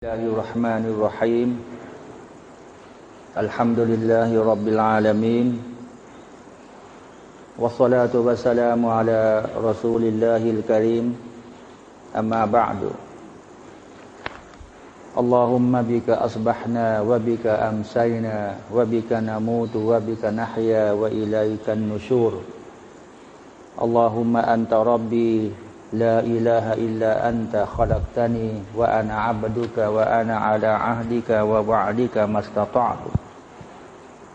الله الرحمن الرحيم. الحمد لله رب العالمين. والصلاة والسلام على رسول الله الكريم. أما بعد. اللهم بك أصبحنا وبك أمسينا وبك نموت وبك نحيا وإليك النشور. اللهم أنت ربي لا إله إلا أنت خلقتني وأنا عبدك وأنا على عهدك ووعدك ما استطعت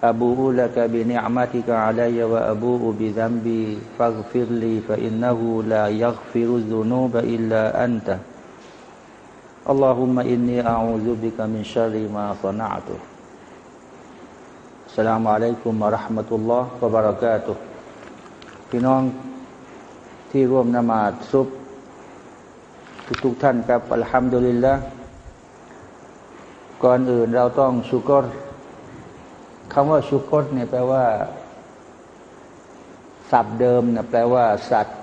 أبوء لك بنعمتك علي وأبوء بذنبي فاغفر لي فإنه لا يغفر الذنوب إلا أنت اللهم إني أعوذ بك من شر ما صنعت السلام عليكم ورحمة الله وبركاته พี่น้อง ที่ร่วมนมาศซุบทุกทุกท่านครับอัลฮัมดุลิลละก่อนอื่นเราต้องชุกรคำว่าชุกรเนี่ยแปลว่า สับเดิมนะแปลว่า สัตว์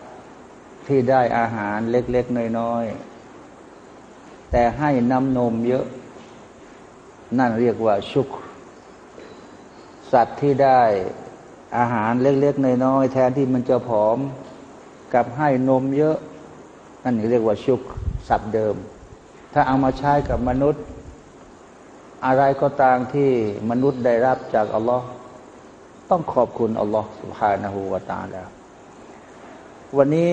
ที่ได้อาหารเล็ก ๆ น้อยๆ แต่ให้น้ำนมเยอะ นั่นเรียกว่าชุก สัตว์ที่ได้อาหารเล็ก ๆ น้อยๆ แทนที่มันจะผอม กับให้นมเยอะนั่นเรียกว่าชุกสับเดิม ถ้าเอามาใช้กับมนุษย์ อะไรก็ตามที่มนุษย์ได้รับจากอัลลอฮ์ต้องขอบคุณอัลลอฮ์สุภาณหูวตาแล้ว วันนี้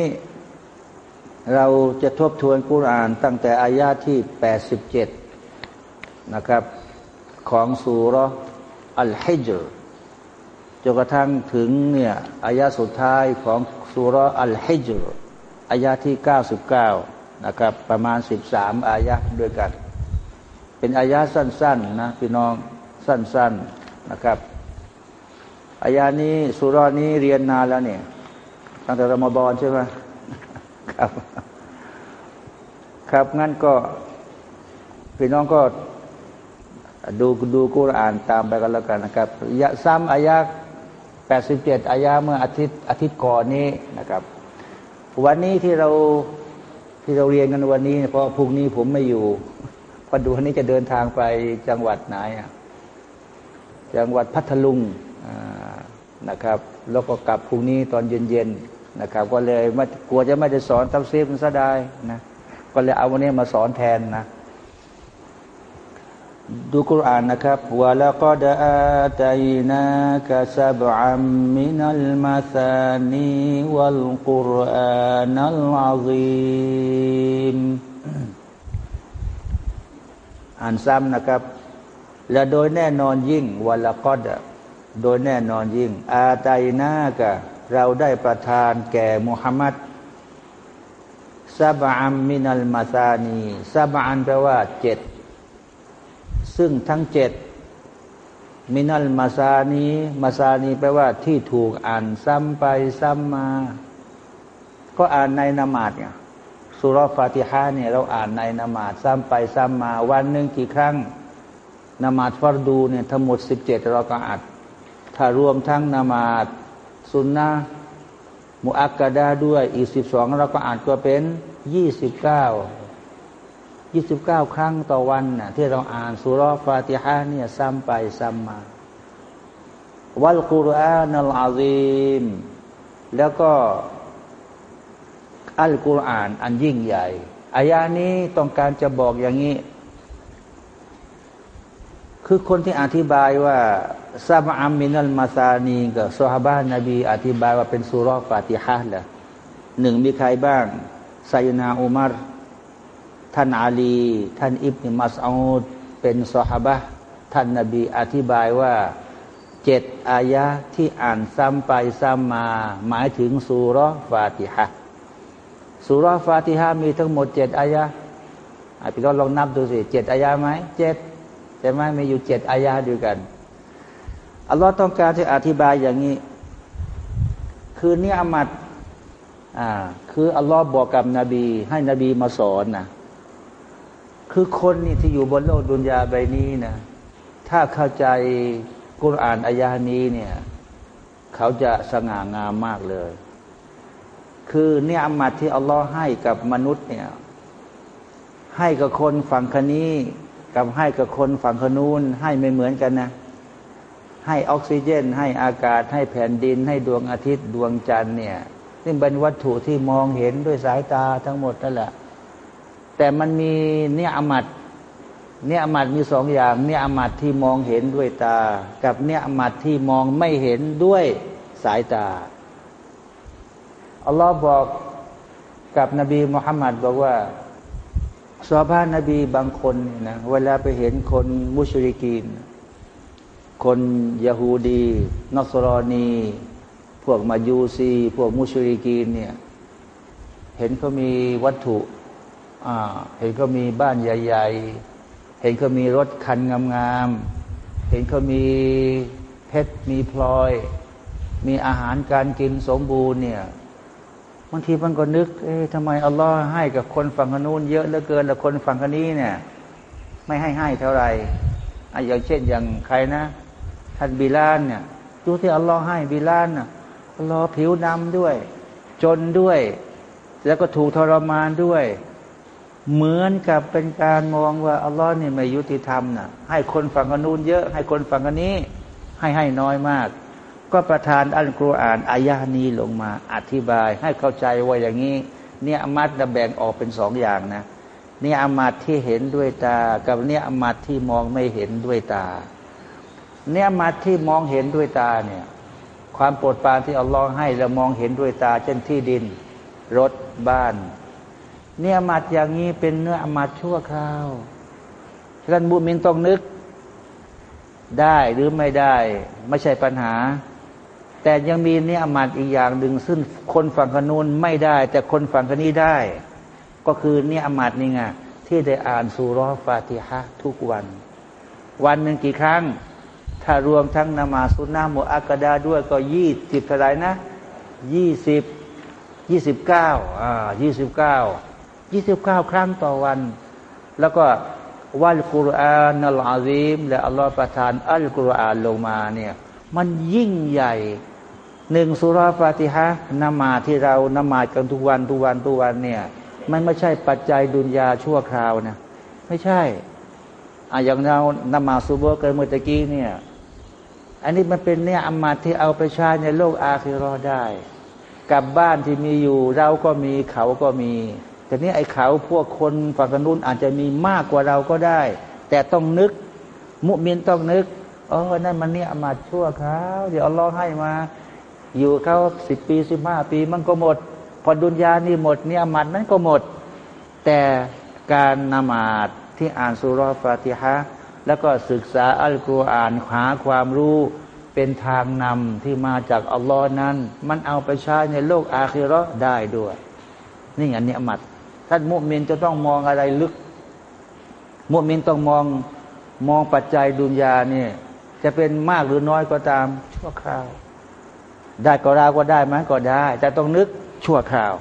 เราจะทบทวนกุรานตั้งแต่อายาที่แปดสิบเจ็ดนะครับ ของสูรอัลฮิจรจนกระทั่งถึงเนี่ยอายาสุดท้ายของ สุรอัลฮิจรอายะที่เก้าสิบเก้านะครับ ประมาณสิบสามอายะด้วยกัน เป็นอายะสั้นๆนะพี่น้องสั้น ๆนะครับอายะนี้สุรนี้เรียนนานแล้วเนี่ยตั้งแต่รมฎอนใช่ไหมครับ ครับงั้นก็พี่น้องก็ดูดูกุรอานตามไปกันแล้วกันนะครับยะซ้ำอายะ แปดสิบเจ็ดอายาเมื่ออาทิตย์อาทิตย์ก่อนนี้นะครับ วันนี้ที่เราที่เราเรียนกันวันนี้ เพราะพรุ่งนี้ผมไม่อยู่พอดูวันนี้จะเดินทางไปจังหวัดไหนอะจังหวัดพัทลุงนะครับ แล้วก็กลับพรุ่งนี้ตอนเย็นๆนะครับ ก็เลยไม่กลัวจะไม่ได้สอนตัฟซีรมันซะได้นะก็เลยเอาวันนี้มาสอนแทนนะ ดูกุรานนะครับวะละก็ดอาตัยนากะซับอัมมินัลมาซานีวัลกุรอานัลอาซีมอ่านซ้ำนะครับ และโดยแน่นอนยิ่ง ولقدโดยแน่นอนยิ่ง อาตัยนากะเราได้ประทานแก่มุฮัมมัดซับอัมมินัลมาซานีซับอันแปลว่าเจ็ด ซึ่งทั้งเจ็ดมินัลมาซานีมาซานีแปลว่าที่ถูกอ่านซ้ำไปซ้ำมา ก็อ่านในนามาดเนี่ยสุรฟาติฮาเนี่ยเราอ่านในนามาดซ้ำไปซ้ำมา วันหนึ่งกี่ครั้งนามาดฟารดูเนี่ยทั้งหมดสิบเจ็ดเราก็อ่านถ้ารวมทั้งนามาดสุนนะมุอักกะดาด้วยอีกสิบสองเราก็อ่านก็เป็นยี่สิบเก้า ยี่สิบเก้าครั้งต่อวันน่ะที่เราอ่านสุรฟาติฮะเนี่ยซ้ำไปซ้ำมา วัลกุรอานัลอาซีมแล้วก็อัลกุรอาน อันยิ่งใหญ่อายานี้ต้องการจะบอกอย่างนี้ คือคนที่อธิบายว่าซาบอัมมินัลมาซานีกับซอฮาบานนบี อธิบายว่าเป็นสุรฟาติฮะแหละหนึ่งมีใครบ้างไซนาอุมาร ท่านอาลี ท่านอิบนมัสอูดเป็นสหบะท่านนาบีอธิบายว่าเจ็ดอายะที่อ่านซ้ำไปซ้ำมา หมายถึงสุรฟาติฮะสุรฟาติฮะมีทั้งหมดเจ็ดอายะพี่ก็ลองนับดูสิเจ็ดอายะไหมเจ็ดใช่ไหมมีอยู่เจ็ดอายะด้วยกันอัลลอฮ์ต้องการที่อธิบายอย่างนี้ คือเนี่ยอามัดอ่าคืออัลลอฮ์บอกกับนบี ให้นบีมาสอนนะ คือคนนี่ที่อยู่บนโลกดุนยาใบนี้นะถ้าเข้าใจกุรอานอายานี้เนี่ย เขาจะสง่างามมากเลย คือเนี่ยอมัดที่อัลลอฮ์ให้กับมนุษย์เนี่ย ให้กับคนฝั่งคนี้กับให้กับคนฝั่งคนูนให้ไม่เหมือนกันนะ ให้ออกซิเจน ให้อากาศ ให้แผ่นดิน ให้ดวงอาทิตย์ดวงจันทร์เนี่ยซึ่งเป็นวัตถุที่มองเห็นด้วยสายตาทั้งหมดนั่นแหละ แต่มันมีเนี่ยอมัดเนี่ยอมัดมีสองอย่าง เนี่ยอมัดที่มองเห็นด้วยตา กับเนี่ยอมัดที่มองไม่เห็นด้วยสายตาอัลลอฮ์บอกกับนบีมุฮัมมัดบอกว่าสาบานนบีบางคนนะเวลาไปเห็นคนมุชริกีน คนยะฮูดีนอสรอนี พวกมายูซี พวกมุชริกีนเนี่ย เห็นเขามีวัตถุ เห็นเขามีบ้านใหญ่ ๆ เห็นเขามีรถคันงามๆ เห็นเขามีเพชร มีพลอย มีอาหารการกินสมบูรณ์เนี่ยบางทีมันก็นึก เอ๊ะทำไมอัลลอฮ์ให้กับคนฝั่งนู้นเยอะเหลือเกิน แล้วคนฝั่งนี้เนี่ย ไม่ให้ให้เท่าไหร่อย่างเช่นอย่างใครนะท่านบิลานเนี่ยดูที่อัลลอฮ์ให้บิลานน่ะอัลลอฮ์ผิวดำด้วย จนด้วย แล้วก็ถูกทรมานด้วย เหมือนกับเป็นการมองว่าอัลลอฮ์นี่ไม่ยุติธรรมนะให้คนฝั่งนู้นเยอะ ให้คนฝั่งนี้ ให้ให้น้อยมาก ก็ประทานอัลกุรอานอายานี้ลงมาอธิบาย ให้เข้าใจว่าอย่างนี้ เนี่ยอามัดจะแบ่งออกเป็นสองอย่างนะเนี่ยอามัดที่เห็นด้วยตา กับเนี่ยอามัดที่มองไม่เห็นด้วยตา เนี่ยอามัดที่มองเห็นด้วยตาเนี่ย ความโปรดปรานที่อัลลอฮ์ให้เรามองเห็นด้วยตา เช่นที่ดิน รถบ้าน เนี่ยมัดอย่างนี้เป็นเนื้ออมัดชั่วคราวฉะนั้นบุมินต้องนึก ได้หรือไม่ได้ ไม่ใช่ปัญหา แต่ยังมีเนี่ยอมัดอีกอย่างหนึ่งซึ่งคนฝั่งคนูนไม่ได้ แต่คนฝั่งคนี้ได้ ก็คือเนี่ยอมัดนี่ไงที่ได้อ่านสุรฟาติฮะทุกวัน วันหนึ่งกี่ครั้ง ถ้ารวมทั้งนามาสุนนะโมอักดาด้วยก็ยี่สิบเท่าไรนะยี่สิบยี่สิบเก้าอ่ายี่สิบเก้า ยี่สิบเก้าครั้งต่อวัน แล้วก็วัลกุรอานนัลอาซีมและอัลลอฮฺประทานอัลกุรอานลงมาเนี่ยมันยิ่งใหญ่หนึ่งสุราฟาติฮะนมาที่เรานมากันทุกวันทุกวันทุกวันเนี่ยมันไม่ใช่ปัจจัยดุนยาชั่วคราวนะไม่ใช่อะอย่างเรานมาซูโบเกิดเมื่อกี้เนี่ยอันนี้มันเป็นเนี่ยอามาที่เอาไปใช้ในโลกอาคิรอได้กับบ้านที่มีอยู่ เราก็มีเขาก็มี แต่นี้ไอ้เขาพวกคนฝั่งนู้นอาจจะมีมากกว่าเราก็ได้ แต่ต้องนึก มุมินต้องนึกอ๋อนั่นมันเนี่ยอามาชั่วคราวเดี๋ยวอัลลอฮ์ให้มา อยู่เขาสิบปีสิบห้าปีมันก็หมด พอดุนยานี่หมดเนี่ยมันนั้นก็หมด แต่การนมาดที่อ่านสุรฟาติฮะแล้วก็ศึกษาอัลกุรอานหาความรู้เป็นทางนำที่มาจากอัลลอฮ์นั้น มันเอาไปใช้ในโลกอาคิรอได้ด้วย นี่อันนี้อมัด ท่านมุมินจะต้องมองอะไรลึก มุมินต้องมองมองปัจจัยดุนยาเนี่ย จะเป็นมากหรือน้อยก็ตาม ชั่วคราว ได้ก็เราก็ได้ไหมก็ได้ แต่ต้องนึกชั่วคราว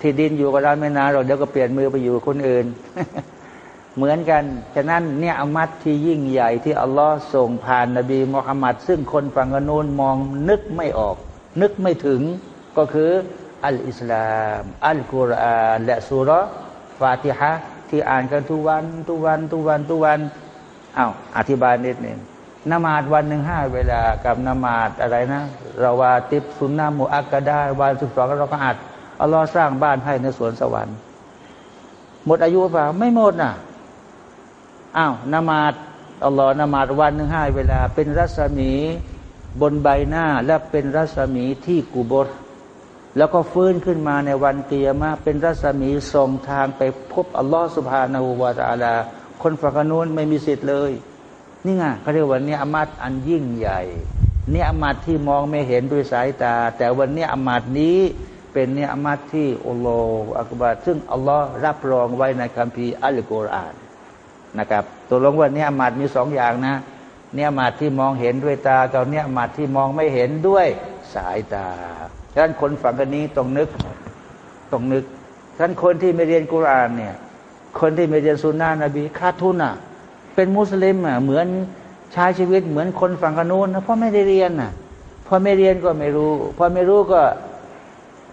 ที่ดินอยู่กับเราไม่นานเราเดี๋ยวก็เปลี่ยนมือไปอยู่คนอื่น เหมือนกัน ฉะนั้นเนี่ยอามัดที่ยิ่งใหญ่ที่อัลลอฮ์ส่งผ่านนบีมุฮัมมัดซึ่งคนฝั่งนูนมองนึกไม่ออก นึกไม่ถึงก็คือ อัลอิสลาม อัลกุรอานและสุรฟาติฮะที่อ่านกันทุกวัน ทุกวัน ทุกวัน ทุกวันอา้าวอธิบายนิดหนึ่งนมาดวันหนึ่งห้าเวลากับนมาดอะไรนะเราว่าติบสุนนะมุอักกะดาวันสิบสองเราก็อัดอัลลอฮ์สร้างบ้านให้ในสวนสวรรค์ หมดอายุเปล่าไม่หมดน่ะอ้าวนมาดอัลลอฮ์นมาดวันหนึ่งห้าเวลา เป็นรัศมีบนใบหน้าและเป็นรัศมีที่กุบร แล้วก็ฟื้นขึ้นมาในวันเกียรมาเป็นรัศมีส่งทางไปพบอัลลอฮ์สุบฮานาหูวาตาลา คนฝั่งนู้นไม่มีสิทธิ์เลย นี่ไงเขาเรียกว่าเนี่ยอมัดอันยิ่งใหญ่เนี่ยอมัดที่มองไม่เห็นด้วยสายตา แต่วันนี้อมัดนี้เป็นเนี่ยอมัดที่อัลลอฮฺอักบารซึ่งอัลลอฮ์รับรองไว้ในคัมภีร์อัลกุรอานนะครับตัวลงว่าเนี่ยอมัดมีสองอย่างนะ เนี่ยอมัดที่มองเห็นด้วยตากับเนี่ยอมัดที่มองไม่เห็นด้วยสายตา ฉะนั้นคนฝั่งกันนี้ต้องนึกต้องนึกฉะนั้นคนที่ไม่เรียนกุรอานเนี่ย คนที่ไม่เรียนสุนนะนบีขาดทุนอะ เป็นมุสลิมอะเหมือนใช้ชีวิตเหมือนคนฝั่งกนู้นนะเพราะไม่ได้เรียนอะพอไม่เรียนก็ไม่รู้พอไม่รู้ก็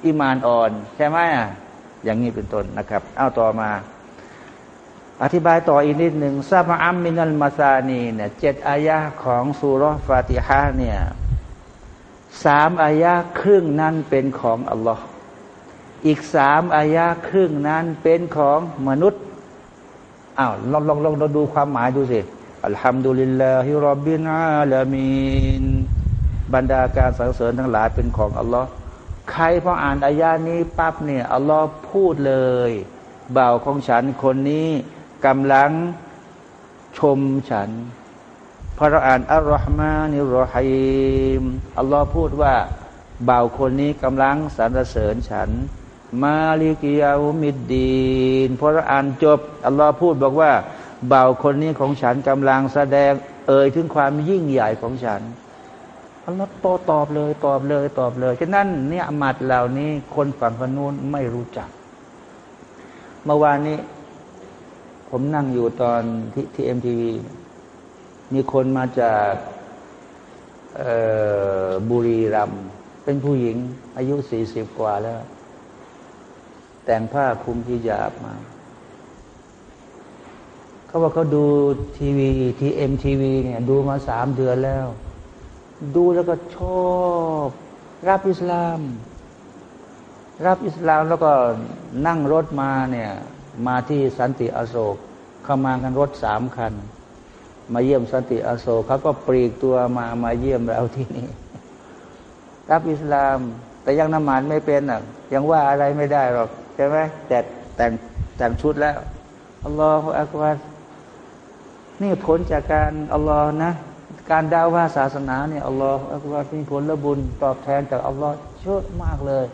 อิมานอ่อน ใช่ไหมอะอย่างนี้เป็นต้นนะครับ เอาต่อมา อธิบายต่ออีกนิดหนึ่งซาบะอัมมินัลมาซานีเนี่ยเจ็ดอายะของสุรฟาติฮะเนี่ย สามอายะครึ่งนั้นเป็นของอัลลอฮ์อีกสามอายะครึ่งนั้นเป็นของมนุษย์อ้าวลองลองลองเราดูความหมายดูสิอัลฮัมดุลิลลาฮิรับบินอาลามีนบรรดาการสรรเสริญทั้งหลายเป็นของอัลลอฮ์ใครพออ่านอายานี้ปั๊บเนี่ยอัลลอฮ์พูดเลยเบ่าวของฉันคนนี้กำลังชมฉัน พอเราอ่านอัลลอฮ์มานิรอฮิมอัลลอฮ์พูดว่าบ่าวคนนี้กำลังสรรเสริญฉัน มาลิกิยาอุมิดดีนพอเราอ่านจบอัลลอฮ์พูดบอกว่าบ่าวคนนี้ของฉันกำลังแสดงเอ่ยถึงความยิ่งใหญ่ของฉันอัลลอฮ์โตตอบเลยตอบเลยตอบเลยฉะนั้นเนี่ยมัดเหล่านี้คนฝั่งพนูนไม่รู้จัก เมื่อวานนี้ ผมนั่งอยู่ตอนที่ทีเอ็มทีวี มีคนมาจากบุรีรัมเป็นผู้หญิง อายุสี่สิบกว่าแล้ว แต่งผ้าคลุมที่หยาบมา เขาว่าเขาดูทีวีทีเอ็มทีวีเนี่ย ดูมาสามเดือนแล้ว ดูแล้วก็ชอบรับอิสลาม รับอิสลามแล้วก็นั่งรถมาเนี่ย มาที่สันติอโศกเข้ามากันรถสามคัน มาเยี่ยมสันติอโศกเขาก็ปลีกตัวมามาเยี่ยมเราที่นี่รับอิสลาม แต่ยังนมานไม่เป็นอะ ยังว่าอะไรไม่ได้หรอกใช่ไหมแต่แต่งแต่งชุดแล้วอัลลอฮฺอักบารนี่ผลจากการอัลลอฮ์นะ การดาว่าศาสนาเนี่ยอัลลอฮฺอัลลอฮ์มีผลและบุญตอบแทนจากอัลลอฮ์เยอะมากเลย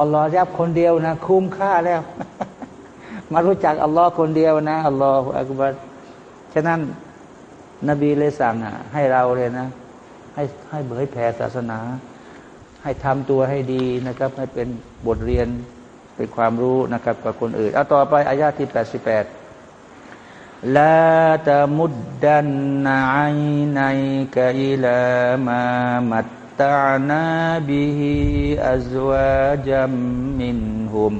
อัลลอฮ์ยับคนเดียวนะ คุ้มค่าแล้ว มารู้จักอัลลอฮ์คนเดียวนะอัลลอฮฺอักบัรฉะนั้น นบีเลยสั่งอะ ให้เราเลยนะ ให้ให้เผยแผ่ศาสนา ให้ทำตัวให้ดีนะครับ ให้เป็นบทเรียนเป็นความรู้นะครับกับคนอื่น เอาต่อไปอายาที่แปดสิบแปดลาตมุดดันนายในกอิลามามัตตานาบิฮิอัจวาจัมมินหุม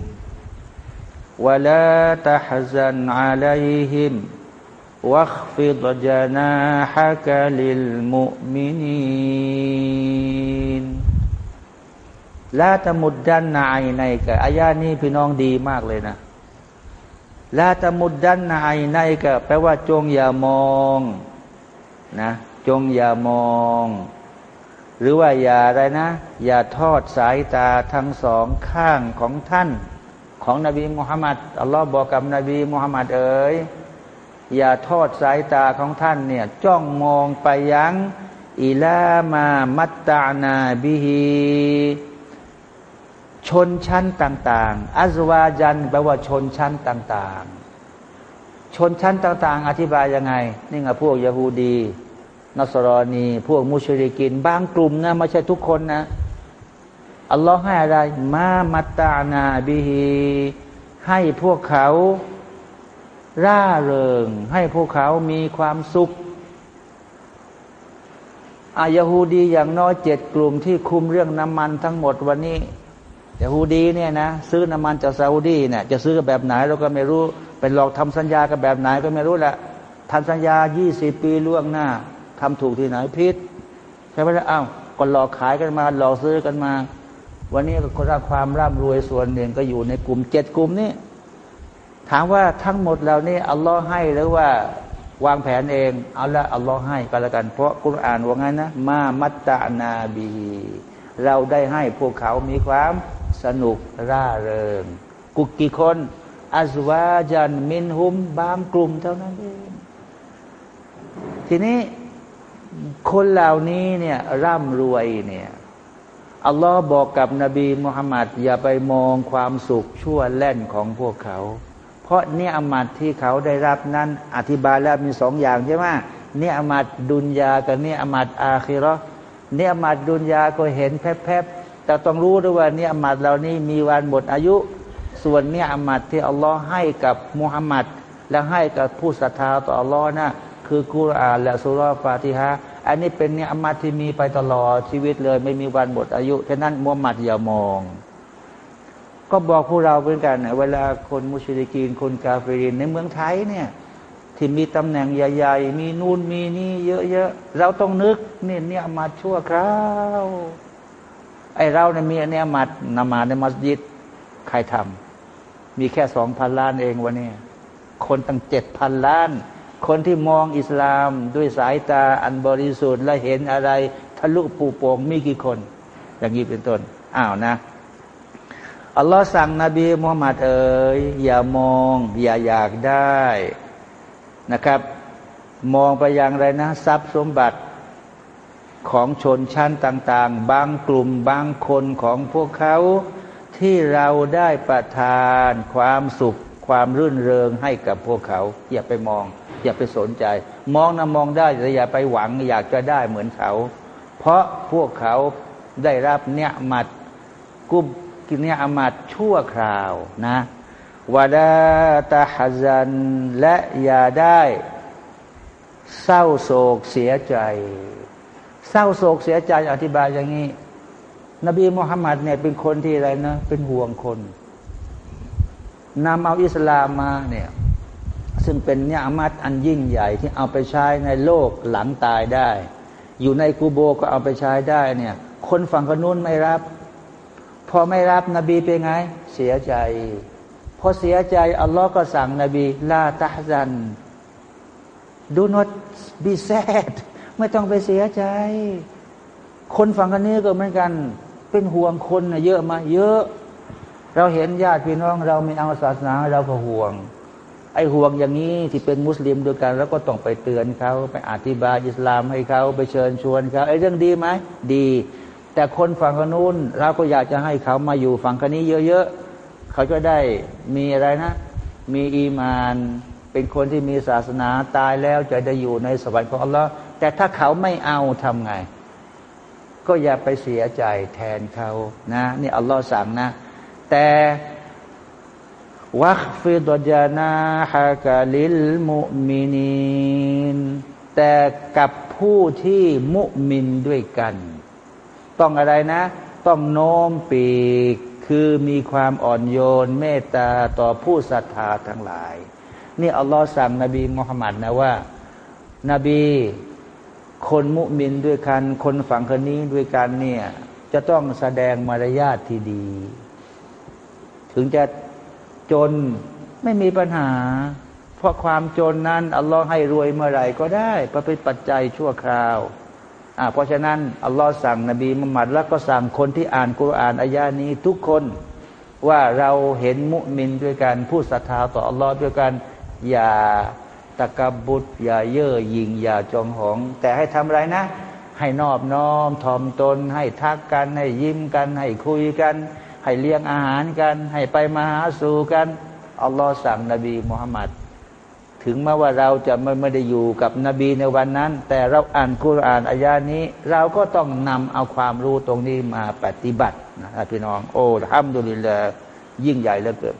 ولا تحزن عليهم واخفض جناحك للمؤمنين لا تمدن عينيك อายานี้พี่น้องดีมากเลยนะลาตมุดดันนายในก็แปลว่าจงอย่ามองนะจงอย่ามอง หรือว่าอย่าอะไรนะ อย่าทอดสายตาทั้งสองข้างของท่าน ของนบีมุฮัมมัดอัลลอฮ์บอกกับนบีมุฮัมมัดเอ๋ย อย่าทอดสายตาของท่านเนี่ยจ้องมองไปยังอิลามามัตตานาบิฮีชนชั้นต่าง ๆ อัซวาจันแปลว่าชนชั้นต่าง ๆ ชนชั้นต่าง ๆ อธิบายยังไง นี่ไงพวกยาฮูดีนัสรอนี พวกมุชริกิน บางกลุ่มนะไม่ใช่ทุกคนนะ อัลลอฮ์ให้อะไร มามัตตานาบิฮีให้พวกเขา ร่าเริง ให้พวกเขามีความสุขอายาฮูดีอย่างน้อยเจ็ดกลุ่มที่คุมเรื่องน้ำมันทั้งหมดวันนี้ยาฮูดีเนี่ยนะซื้อน้ำมันจากซาอุดีเนี่ยจะซื้อแบบไหนเราก็ไม่รู้เป็นหลอกทำสัญญากับแบบไหนก็ไม่รู้แหละทำสัญญายี่สิบปีล่วงหน้าทำถูกที่ไหนพิษใช่ไหมล่ะอ้าวก็หลอกขายกันมาหลอกซื้อกันมา วันนี้คนรักความร่ำรวยส่วนหนึ่งก็อยู่ในกลุ่มเจ็ดกลุ่มนี้ ถามว่าทั้งหมดเหล่านี้อัลลอฮ์ให้หรือว่าวางแผนเอง เอาละอัลลอฮ์ให้ก็แล้วกัน เพราะกุรอานว่าไงนะมามัตตานาบีเราได้ให้พวกเขามีความสนุกร่าเริงกุกกี่คนอัซวาจันมินหุมบางกลุ่มเท่านั้นเองทีนี้คนเหล่านี้เนี่ยร่ำรวยเนี่ยอัลลอฮ์บอกกับนบีมุฮัมมัดอย่าไปมองความสุขชั่วแล่นของพวกเขา เพราะเนี่ยอมัดที่เขาได้รับนั้นอธิบายแล้วมีสองอย่างใช่ไหมเนี่ยอมัดดุนยากับเนี่ยอมัดอาคิรอเนี่ยอมัดดุนยาก็เห็นแพบแต่ต้องรู้ด้วยว่าเนี่ยอมัดเหล่านี้มีวันหมดอายุ ส่วนเนี่ยอมัดที่อัลลอฮ์ให้กับมุฮัมมัดและให้กับผู้ศรัทธาต่ออัลลอฮ์นะคือกุรอานและสุรฟาติฮะอันนี้เป็นเนี่ยอมัดที่มีไปตลอดชีวิตเลย ไม่มีวันหมดอายุฉะนั้นมุฮัมมัดอย่ามอง ก็บอกพวกเราเหมือนกันเวลาคนมุชลิกีนคนกาเฟรินในเมืองไทยเนี่ยที่มีตำแหน่งใหญ่ ๆ มีนู่นมีนี่เยอะๆ เราต้องนึกเนี่ยเนี่ยมาชั่วคราวไอเราเนี่ยมีเนี่ยมานมาในมัสยิดใครทำมีแค่สองพันล้านเองวันนี้คนตั้งเจ็ดพันล้าน คนที่มองอิสลามด้วยสายตาอันบริสุทธิ์และเห็นอะไรทะลุปูโป่งมีกี่คน อย่างนี้เป็นต้นอ้าวนะ อัลลอฮ์สั่งนบีมุฮัมมัดเอ๋ยอย่ามอง อย่าอยากได้นะครับ มองไปอย่างไรนะ ทรัพย์สมบัติของชนชั้นต่าง ๆ บางกลุ่มบางคนของพวกเขาที่เราได้ประทานความสุขความรื่นเริงให้กับพวกเขา อย่าไปมอง อย่าไปสนใจ มองนะมองได้แต่อย่าไปหวังอยากจะได้เหมือนเขา เพราะพวกเขาได้รับเนี่ยมัดกุบ กินเนี่ยมัดชั่วคราวนะวาดาตาฮัซันและอย่าได้เศร้าโศกเสียใจ เศร้าโศกเสียใจอธิบายอย่างนี้ นบีมุฮัมมัดเนี่ยเป็นคนที่อะไรนะ เป็นห่วงคนนำเอาอิสลามมาเนี่ยซึ่งเป็นเนี่ยอามัดอันยิ่งใหญ่ที่เอาไปใช้ในโลกหลังตายได้ อยู่ในกูโบก็เอาไปใช้ได้เนี่ย คนฝั่งกนู้นไม่รับ พอไม่รับนบีเป็นไง เสียใจ พอเสียใจ อัลลอฮ์ก็สั่งนบีลาตาซัน do not be sad ไม่ต้องไปเสียใจ คนฝั่งกันนี้ก็เหมือนกัน เป็นห่วงคนนะเยอะมาเยอะ เราเห็นญาติพี่น้องเราไม่เอาศาสนาเราก็ห่วง ไอ้ห่วงอย่างนี้ที่เป็นมุสลิมด้วยกัน แล้วก็ต้องไปเตือนเขาไปอธิบายอิสลามให้เขาไปเชิญชวนเขาไอ้เรื่องดีไหมดี แต่คนฝั่งนู้นเราก็อยากจะให้เขามาอยู่ฝั่งคนนี้เยอะๆเขาจะได้มีอะไรนะ มีอีมาน เป็นคนที่มีศาสนาตายแล้วจะได้อยู่ในสวรรค์ของอัลลอฮ์แต่ถ้าเขาไม่เอาทำไง ก็อย่าไปเสียใจแทนเขานะนี่อัลลอฮ์สั่งนะ แต่วัคฟิดจานาฮากาลิลมุมินีนแต่กับผู้ที่มุมินด้วยกัน ต้องอะไรนะ ต้องโน้มปีกคือมีความอ่อนโยนเมตตาต่อผู้ศรัทธาทั้งหลาย นี่อัลลอฮ์สั่งนบีมุฮัมมัดนะว่า นบีคนมุมินด้วยกัน คนฝั่งคนนี้ด้วยกันเนี่ย จะต้องแสดงมารยาทที่ดี ถึงจะจนไม่มีปัญหา เพราะความจนนั้นอัลลอฮ์ให้รวยเมื่อไหร่ก็ได้เพราะเป็นปัจจัยชั่วคราว อ่าเพราะฉะนั้นอัลลอฮ์สั่งนบีมุฮัมมัดแล้วก็สั่งคนที่อ่านกุรอานอายานี้ทุกคนว่าเราเห็นมุมินด้วยกันผู้ศรัทธาต่ออัลลอฮ์ด้วยกันอย่าตะกบุตรอย่าเย่อหยิ่งอย่าจองหอง แต่ให้ทำไรนะ ให้นอบน้อมถ่อมตน ให้ทักกัน ให้ยิ้มกัน ให้คุยกัน ให้เลี้ยงอาหารกัน ให้ไปมาหาสู่กันอัลลอฮ์สั่งนบีมุฮัมมัด ถึงแม้ว่าเราจะไม่ไม่ได้อยู่กับนบีในวันนั้น แต่เราอ่านกุรานอายานี้ เราก็ต้องนำเอาความรู้ตรงนี้มาปฏิบัตินะพี่น้อง โอ้ทำดุลิลยิ่งใหญ่เหลือเกิน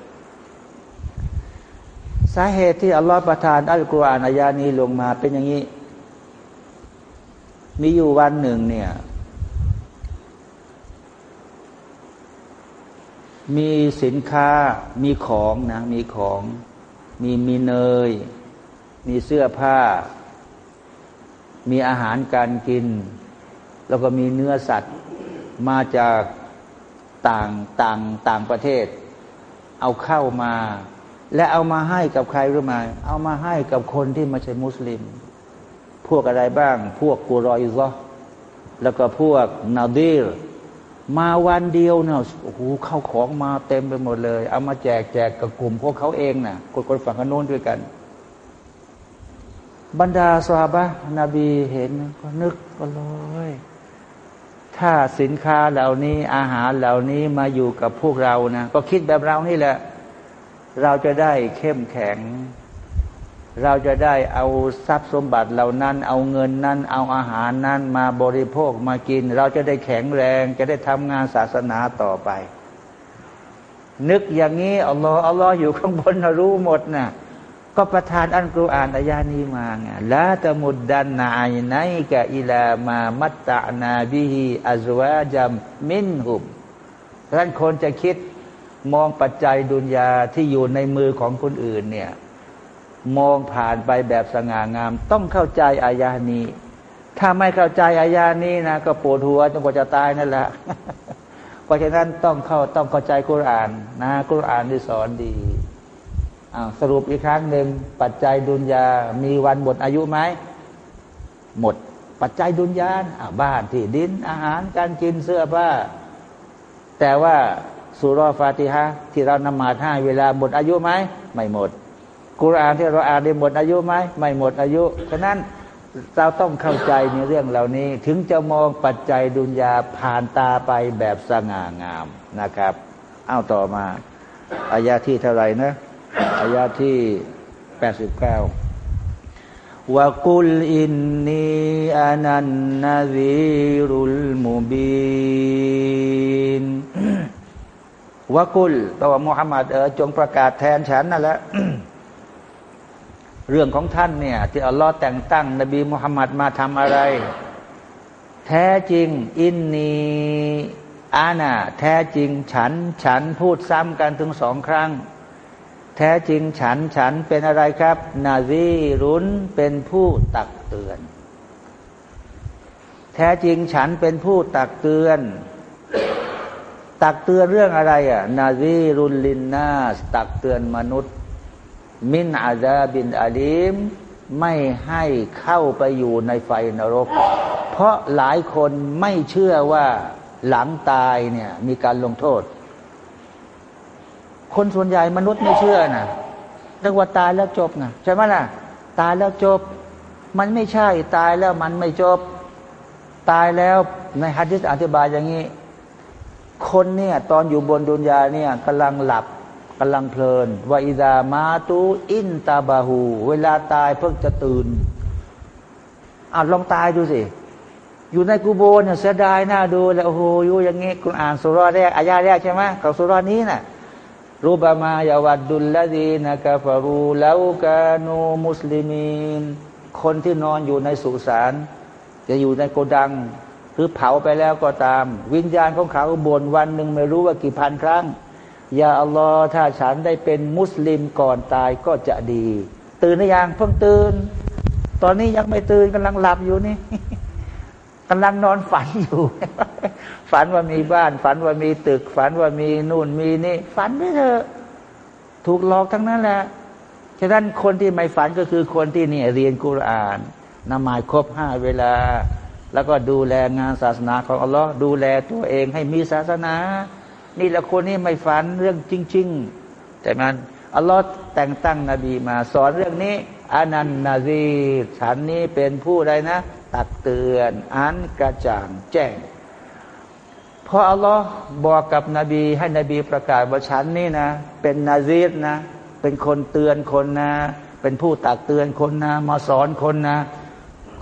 สาเหตุที่อัลลอฮฺประทานอัลกุรอานอายานี้ลงมาเป็นอย่างนี้ มีอยู่วันหนึ่งเนี่ย มีสินค้ามีของนะ มีของ มีมีเนย มีเสื้อผ้า มีอาหารการกิน แล้วก็มีเนื้อสัตว์มาจากต่างต่างต่างประเทศ เอาเข้ามา และเอามาให้กับใครรู้ไหมเอามาให้กับคนที่ไม่ใช่มุสลิม พวกอะไรบ้าง พวกกุรอยซอแล้วก็พวกนาดีรมาวันเดียวเนี่ยโอ้โหเข้าของมาเต็มไปหมดเลย เอามาแจกแจกกับกลุ่มพวกเขาเองนะ่ะคนคนฝั่งโน้นด้วยกัน บรรดาสวาบะนบีเห็นก็นึกก็ลอยถ้าสินค้าเหล่านี้อาหารเหล่านี้มาอยู่กับพวกเรานะก็คิดแบบเรานี่แหละ เราจะได้เข้มแข็ง เราจะได้เอาทรัพย์สมบัติเหล่านั้น เอาเงินนั้น เอาอาหารนั้นมาบริโภคมากิน เราจะได้แข็งแรง จะได้ทำงานศาสนาต่อไป นึกอย่างนี้อัลลอฮ์อัลลอฮ์อยู่ข้างบนรู้หมดนะ่ะ ก็ประทานอันกรุอานอายานี้มาไงละตมุดดันนายไนกะอิลามามัตตานาบิฮิอัจวาจัมมินหุมท่านคนจะคิดมองปัจจัยดุนยาที่อยู่ในมือของคนอื่นเนี่ยมองผ่านไปแบบสง่างาม ต้องเข้าใจอายานี้ ถ้าไม่เข้าใจอายานี้นะก็ปวดหัวจนกว่าจะตายนั่นแหละเพราะฉะนั้นต้องเข้าต้องเข้าใจกุรอานนะกุรอานที่สอนดี สรุปอีกครั้งหนึ่งปัจจัยดุนยา มีวันหมดอายุไหมหมด ปัจจัยดุนยาบ้านที่ดินอาหารการกินเสื้อผ้า แต่ว่าสุรฟาติฮะที่เรานมาให้เวลาหมดอายุไหมไม่หมดกุรอานที่เราอ่านได้หมดอายุไหมไม่หมดอายุฉะนั้นเราต้องเข้าใจในเรื่องเหล่านี้ ถึงจะมองปัจจัยดุนยาผ่านตาไปแบบสง่างามนะครับ เอาต่อมาอายาที่เท่าไหร่นะ อายาที่แปดสิบเก้าวกุลอินนีอานันนาซีรุลมุบินวกุลตัวมุฮัมมัดเออจงประกาศแทนฉันนั่นแหละเรื่องของท่านเนี่ยที่อัลลอฮ์แต่งตั้ง นบีมุฮัมมัดมาทำอะไร แท้จริง อินนีอาณาแท้จริงฉัน ฉันพูดซ้ำกันถึงสองครั้ง แท้จริงฉันฉันเป็นอะไรครับ นาซีรุนเป็นผู้ตักเตือน แท้จริงฉันเป็นผู้ตักเตือน ตักเตือนเรื่องอะไรอะ นาซีรุนลินนาตักเตือนมนุษย์ มินอาซาบินอาลีมไม่ให้เข้าไปอยู่ในไฟนรก เพราะหลายคนไม่เชื่อว่าหลังตายเนี่ยมีการลงโทษ คนส่วนใหญ่มนุษย์ไม่เชื่อนะแต่ว่าตายแล้วจบไงใช่ไหมล่ะ ตายแล้วจบ มันไม่ใช่ ตายแล้วมันไม่จบ ตายแล้วในฮัดดิสอธิบายอย่างนี้ คนเนี่ย ตอนอยู่บนดุนยาเนี่ยกำลังหลับกำลังเพลินวาอิดามาตูอินตาบาหู เวลาตายเพิ่งจะตื่นอ่าลองตายดูสิ อยู่ในกูโบเนี่ยเสียดายน่าดูแล้วโอ้โหอยู่อย่างงี้คุณอ่านสุรแรกอายาแรกใช่ไหมกับสุรนี้นะ่ะ รูบามายาวัดดุลละดีนะกาฟารูแล้วกานูมุสลิมีนคนที่นอนอยู่ในสุสานจะอยู่ในโกดัง หรือเผาไปแล้วก็ตาม วิญญาณของเขาบ่นวันหนึ่งไม่รู้ว่ากี่พันครั้งยาอัลลอฮ์ถ้าฉันได้เป็นมุสลิมก่อนตายก็จะดี ตื่นหรือยังเพิ่งตื่น ตอนนี้ยังไม่ตื่นกำลังหลับอยู่นี่ กำลังนอนฝันอยู่ ฝันว่ามีบ้าน ฝันว่ามีตึก ฝันว่ามีนู่นมีนี่ ฝันไม่เถอะถูกหลอกทั้งนั้นแหละฉะนั้นคนที่ไม่ฝันก็คือคนที่นี่เรียนกุรอานนมายครบห้าเวลา แล้วก็ดูแลงานศาสนาของอัลลอฮ์ดูแลตัวเองให้มีศาสนา นี่แหละคนนี้ไม่ฝันเรื่องจริง ๆ แต่มันอัลลอฮ์แต่งตั้งนบีมา สอนเรื่องนี้อานันนาซีฉันนี้เป็นผู้ใดนะ ตักเตือนอันกระจ่างแจ้งพออัลลอฮ์บอกกับนบีให้นบีประกาศว่าฉันนี่นะ เป็นนาซีรนะ เป็นคนเตือนคนนะ เป็นผู้ตักเตือนคนนะ มาสอนคนนะ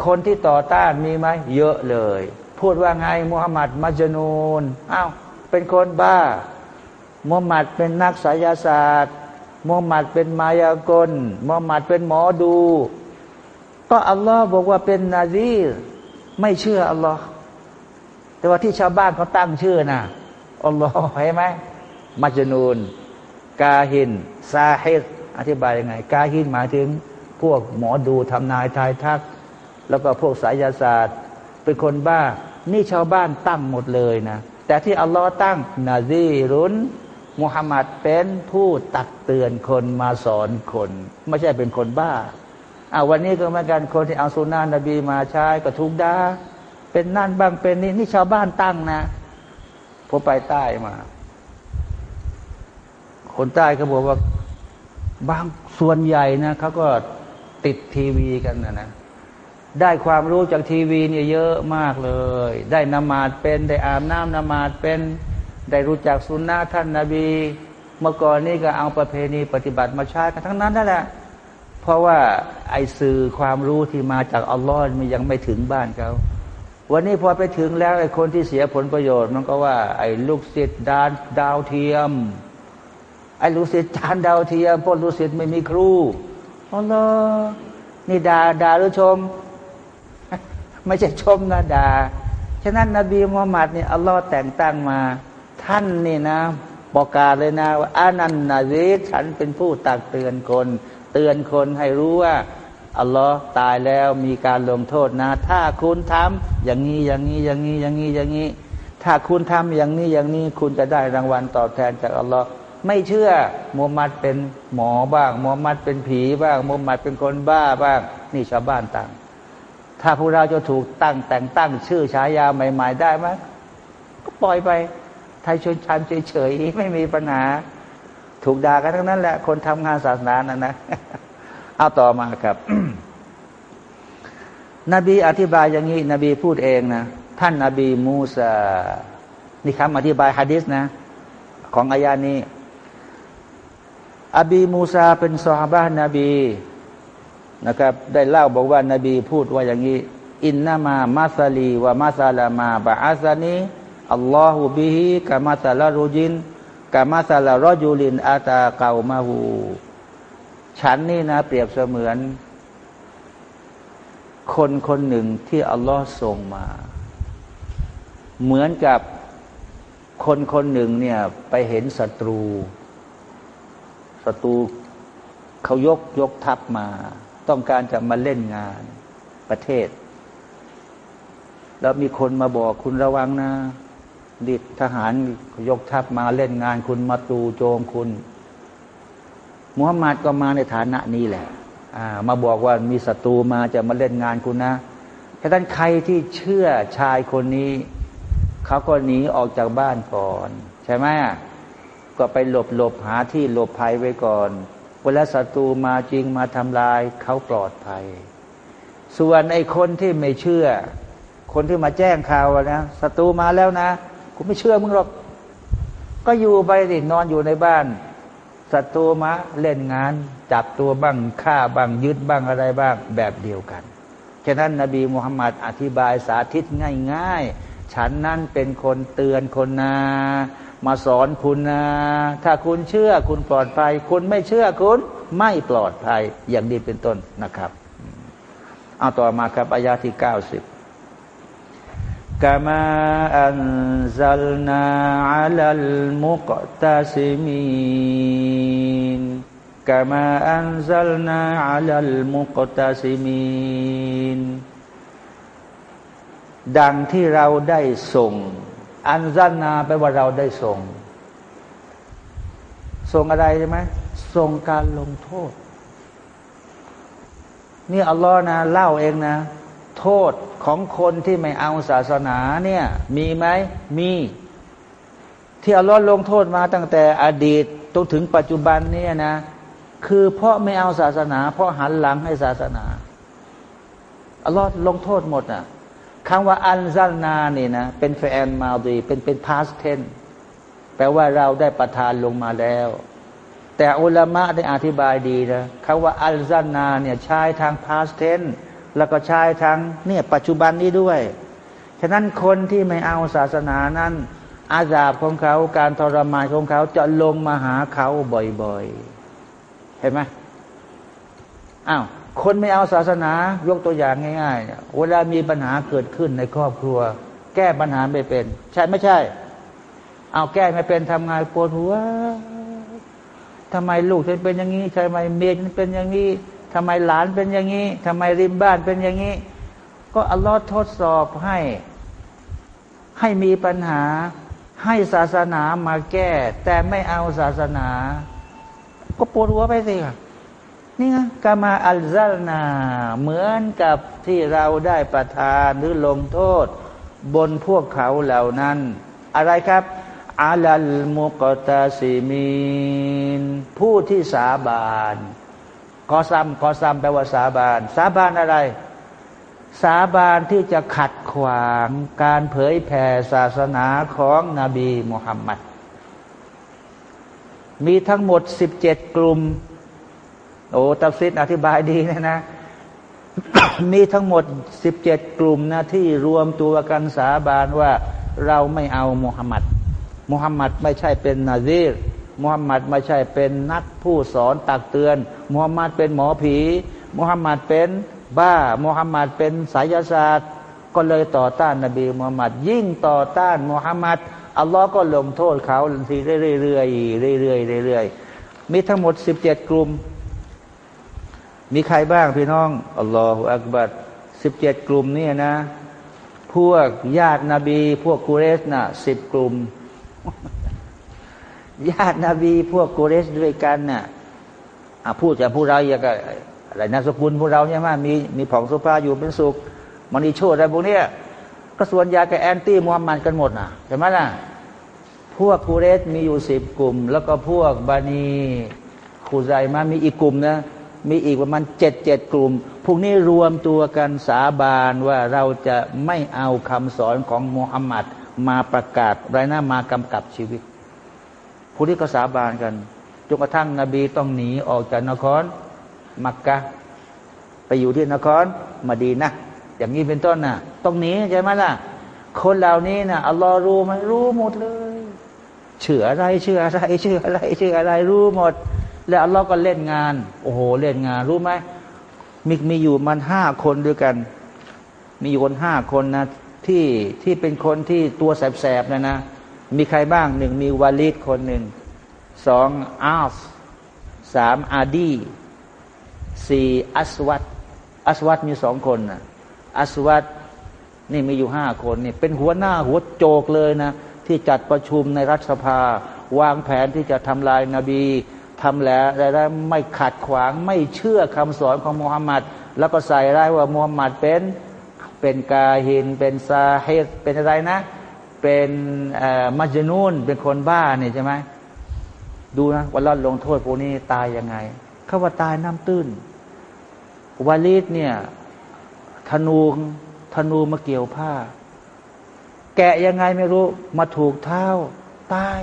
คนที่ต่อต้านมีไหมเยอะเลย พูดว่าไงมุฮัมมัดมัจญูนอ้าวเป็นคนบ้ามุฮัมมัดเป็นนักสายศาสตร์มุฮัมมัดเป็นมายากลมุฮัมมัดเป็นหมอดู ก็อัลลอฮ์บอกว่าเป็นนาซีไม่เชื่ออัลลอฮ์แต่ว่าที่ชาวบ้านเขาตั้งชื่อนะอัลลอฮ์เห็นไหมมัจญูนกาหินซาฮิดอธิบายยังไง กาหินหมายถึง พวกหมอดูทำนายทายทัก แล้วก็พวกสายศาสตร์ เป็นคนบ้า นี่ชาวบ้านตั้งหมดเลยนะ แต่ที่อัลลอฮ์ตั้งนาซีรุนมุฮัมมัดเป็นผู้ตักเตือนคนมาสอนคน ไม่ใช่เป็นคนบ้า อาวันนี้ก็เหมือนกันคนที่เอาสุนานะนบีมาใช้ก็ทุกดาเป็นนั่นบ้างเป็นนี่นี่ชาวบ้านตั้งนะผมไปใต้มา คนใต้เขาบอกว่าบางส่วนใหญ่นะเขาก็ติดทีวีกันนะนะได้ความรู้จากทีวีเนี่ยเยอะมากเลย ได้นมาดเป็น ได้อาบน้ำนมาดเป็น ได้รู้จักสุนนะท่านนาบี เมื่อก่อนนี่ก็เอาประเพณีปฏิบัติมาใช้กันทั้งนั้นนั่นแหละ เพราะว่าไอ้สื่อความรู้ที่มาจากอัลลอฮ์มันยังไม่ถึงบ้านเขาวันนี้พอไปถึงแล้วไอ้คนที่เสียผลประโยชน์ มันก็ว่า ไอ้ลูกศิษย์ดานดาวเทียม ไอ้ลูกศิษย์จานดาวเทียมพวกลูกศิษย์ไม่มีครูอัลลอฮ์นี่ด่าด่าหรือชม ไม่ใช่ชมนะดาฉะนั้นนบีมุฮัมมัดเนี่ยอัลลอฮ์แต่งตั้งมา ท่านนี่นะบอกกาเลยนะว่าอานันนาซีฉันเป็นผู้ตักเตือนคน เตือนคนให้รู้ว่าอัลลอฮ์ตายแล้วมีการลงโทษนะ ถ้าคุณทำอย่างนี้อย่างนี้อย่างนี้อย่างนี้อย่างนี้ ถ้าคุณทำอย่างนี้อย่างนี้คุณจะได้รางวัลตอบแทนจากอัลลอฮ์ไม่เชื่อมูฮัมมัดเป็นหมอบ้างมูฮัมมัดเป็นผีบ้างมูฮัมมัดเป็นคนบ้าบ้าง นี่ชาวบ้านต่าง ถ้าพวกเราจะถูกตั้งแต่งตั้งชื่อฉายาใหม่ ๆ ได้ไหมก็ปล่อยไปไทยชนชั้นเฉยๆไม่มีปัญหา ถูกด่ากันทั้งนั้นแหละคนทำงานศาสนานั่นะ เอาต่อมาครับนบีอธิบายอย่างนี้ นบีพูดเองนะ ท่านนบีมูซานี่คำอธิบายฮะดิษนะ ของอายานี้อบีมูซาเป็นสฮาบะนบีนะครับ ได้เล่าบอกว่านาบีพูดว่าอย่างนี้ อินนามามาซาลีวะมาซาลามาบะอาซานีอัลลอฮฺบิฮิกามาซาลารูจิน กามาซาลารอจูลิน อาตาเกามาหูฉันนี่นะ เปรียบเสมือน คนคนหนึ่งที่อัลลอฮ์ส่งมา เหมือนกับคนคนหนึ่งเนี่ย ไปเห็นศัตรูศัตรูเขายกยกทัพมา ต้องการจะมาเล่นงานประเทศ แล้วมีคนมาบอกคุณระวังนะ ดิทหารยกทัพมาเล่นงานคุณมาตูโจมคุณมุฮัมมัดก็มาในฐานะนี้แหละมาบอกว่ามีศัตรูมาจะมาเล่นงานคุณนะแต่ท่านใครที่เชื่อชายคนนี้ เขาก็หนีออกจากบ้านก่อน ใช่ไหมก็ไปหลบหลบหาที่หลบภัยไว้ก่อนเวลาศัตรูมาจริงมาทำลายเขาปลอดภัย ส่วนไอ้คนที่ไม่เชื่อ คนที่มาแจ้งข่าวนะศัตรูมาแล้วนะ กูไม่เชื่อมึงหรอก ก็อยู่ไปสินอนอยู่ในบ้านศัตรูมาเล่นงาน จับตัวบ้างฆ่าบ้างยึดบ้างอะไรบ้าง แบบเดียวกันฉะนั้นนบีมุฮัมมัดอธิบายสาธิตง่าย ๆ ฉันนั้นเป็นคนเตือนคนนา มาสอนคุณนะถ้าคุณเชื่อคุณปลอดภัย คุณไม่เชื่อคุณไม่ปลอดภัยอย่างนี้เป็นต้นนะครับ เอาต่อมาครับอายาที่เก้าสิบ กามาอันซัลนาอัลลมุกตาซิมีนกามาอันซัลนาอัลลมุกตาซิมีนดังที่เราได้ส่ง อันซัลนาแปลว่าเราได้ส่ง ส่งอะไรใช่ไหมส่งการลงโทษ นี่อัลลอฮ์นะเล่าเองนะ โทษของคนที่ไม่เอาศาสนาเนี่ยมีไหมมี ที่อัลลอฮ์ลงโทษมาตั้งแต่อดีตจนถึงปัจจุบันเนี่ยนะ คือเพราะไม่เอาศาสนา เพราะหันหลังให้ศาสนาอัลลอฮ์ลงโทษหมดอะคำว่า أنزلنا นี่นะเป็น فعل ماضي เป็นเป็น past tense แปลว่าเราได้ประทานลงมาแล้ว แต่อุลามะได้อธิบายดีนะคำว่า أنزلنا เนี่ยใช้ทาง past tense แล้วก็ใช้ทั้งเนี่ยปัจจุบันนี้ด้วย ฉะนั้นคนที่ไม่เอาศาสนานั้น อาญาของเขาการทรมานของเขาจะลงมาหาเขาบ่อยๆ เห็นไหมอ้าวคนไม่เอาศาสนายกตัวอย่างง่ายๆ เวลามีปัญหาเกิดขึ้นในครอบครัว แก้ปัญหาไม่เป็น ใช่ไม่ใช่ เอาแก้ไม่เป็นทำงานปวดหัวทำไมลูกฉันเป็นอย่างนี้ใช่ไมเมียฉันเป็นอย่างนี้ ทำไมหลานเป็นอย่างนี้ทำไมริมบ้านเป็นอย่างนี้ ก็อัลลอฮ์ทดสอบให้ ให้มีปัญหา ให้ศาสนามาแก้ แต่ไม่เอาศาสนา ก็ปวดหัวไปสินี่ไงกามาอัลซาลนา เหมือนกับที่เราได้ประทานหรือลงโทษ บนพวกเขาเหล่านั้น อะไรครับอาลัลมุกตาซิมีนผู้ที่สาบาน กอซัมกอซัมแปลว่าสาบาน สาบานอะไร สาบานที่จะขัดขวางการเผยแผ่ศาสนาของนบีมุฮัมมัดมีทั้งหมดสิบเจ็ดกลุ่ม โอ้ตัฟซิดอธิบายดีนะนะ มีทั้งหมดสิบเจ็ดกลุ่มนะที่รวมตัวกันสาบานว่าเราไม่เอามุฮัมมัดมุฮัมมัดไม่ใช่เป็นนาซีร มุฮัมมัดไม่ใช่เป็นนักผู้สอนตักเตือนมุฮัมมัดเป็นหมอผีมุฮัมมัดเป็นบ้ามุฮัมมัดเป็นสายศาสตร์ ก็เลยต่อต้านนบีมุฮัมมัดยิ่งต่อต้านมุฮัมมัดอัลลอฮ์ก็ลงโทษเขาทีเรื่อยๆเรื่อยๆเรื่อยๆมีทั้งหมดสิบเจ็ดกลุ่ม มีใครบ้างพี่น้องอัลลอฮฺอักบัดสิบเจ็ดกลุ่มนี่นะ พวกญาตินบี พวกกุเรสนะสิบกลุ่ม ญาตินบีพวกกุเรสด้วยกันน่ะพูดจากผู้เราอย่างอะไรนามสกุลพวกเราเนี่ยมามีมีผองสุภาอยู่เป็นสุขมันนีโชดอะไรพวกเนี้ยก็ส่วนยากับแอนตี้มูฮัมหมัดกันหมดนะใช่ไหมล่ะพวกคูเรสมีอยู่สิบกลุ่ม แล้วก็พวกบานีคูไซมามีอีกกลุ่มนะมีอีกประมาณเจ็ดเจ็ดกลุ่ม พวกนี้รวมตัวกันสาบานว่าเราจะไม่เอาคำสอนของมูฮัมหมัดมาประกาศไรหน้ามากำกับชีวิต พวกนี้ก็สาบานกันจนกระทั่งนบีต้องหนีออกจากนครมักกะไปอยู่ที่นครมาดีนะอย่างนี้เป็นต้นนะ่ะต้องหนีใช่ไหมล่ะ คนเหล่านี้นะ่ะอัลลอฮ์รู้ไหมรู้หมดเลยเชื่ออะไรเชื่ออะไรเชื่ออะไรเชื่ออะไรรู้หมด แล้วอัลลอฮ์ก็เล่นงาน โอ้โหเล่นงานรู้ไหมมีมีอยู่มันห้าคนด้วยกัน มีอยู่คนห้าคนนะที่ที่เป็นคนที่ตัวแสบๆนะนะ มีใครบ้างหนึ่งมีวาลิดคนหนึ่งสองอาสสามอาดีสี่อัสวัตอัสวัตมีสองคนนะอัสวัตนี่มีอยู่ห้าคนนี่เป็นหัวหน้าหัวโจกเลยนะ ที่จัดประชุมในรัฐสภา วางแผนที่จะทำลายนาบีทำแล้วได้ไม่ขัดขวางไม่เชื่อคำสอนของมูฮัมหมัด แล้วก็ใส่ได้ว่ามูฮัมหมัดเป็นเป็นกาหินเป็นซาเฮตเป็นอะไรนะ เป็นมัจญูนเป็นคนบ้าเนี่ยใช่ไหมดูนะวันรอดลงโทษพวกนี้ตายยังไงเขาว่าตายน้ำตื้นวาลีดเนี่ยธนูธนูมาเกี่ยวผ้า แกะยังไงไม่รู้มาถูกเท้าตาย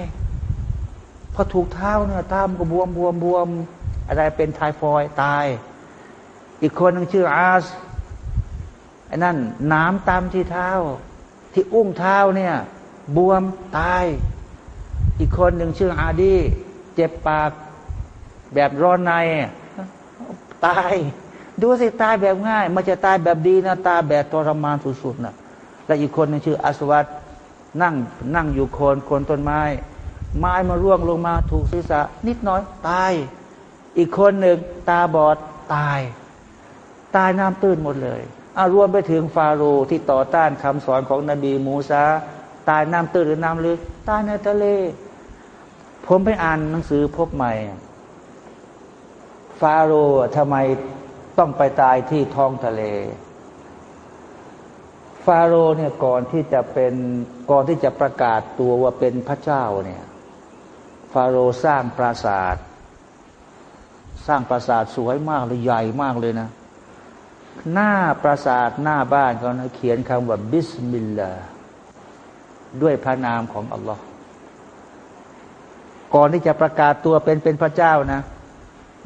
พอถูกเท้าเนี่ยตามก็บวมบวมบวม อะไรเป็นไทฟอยตาย อีกคนหนึ่งชื่ออาสไอ้นั่นน้ำตามที่เท้า ที่อุ้งเท้าเนี่ย บวมตาย อีกคนหนึ่งชื่ออาดีเจ็บปาก แบบร้อนใน ตาย ดูสิตายแบบง่าย มันจะตายแบบดีนะตายแบบทรมานสุดๆนะและอีกคนหนึ่งชื่ออัสวัตนั่งนั่งอยู่โคนโคนต้นไม้ ไม้มาร่วงลงมาถูกศีรษะ นิดน้อยตาย อีกคนหนึ่งตาบอดตาย ตายน้ำตื้นหมดเลย อารวมไปถึงฟาโรห์ที่ต่อต้านคำสอนของนบีมูซาตายน้ำตื้นหรือน้ำลึกตายในทะเล ผมไปอ่านหนังสือพบใหม่ ฟาโรห์ทำไมต้องไปตายที่ท้องทะเล ฟาโรห์เนี่ยก่อนที่จะเป็นก่อนที่จะประกาศตัวว่าเป็นพระเจ้าเนี่ยฟาโรห์สร้างปราสาท สร้างปราสาทสวยมากเลยใหญ่มากเลยนะ หน้าปราสาทหน้าบ้านเขานะเขียนคำว่าบิสมิลลาด้วยพระนามของอัลลอฮ์ก่อนที่จะประกาศตัวเป็นเป็นพระเจ้านะ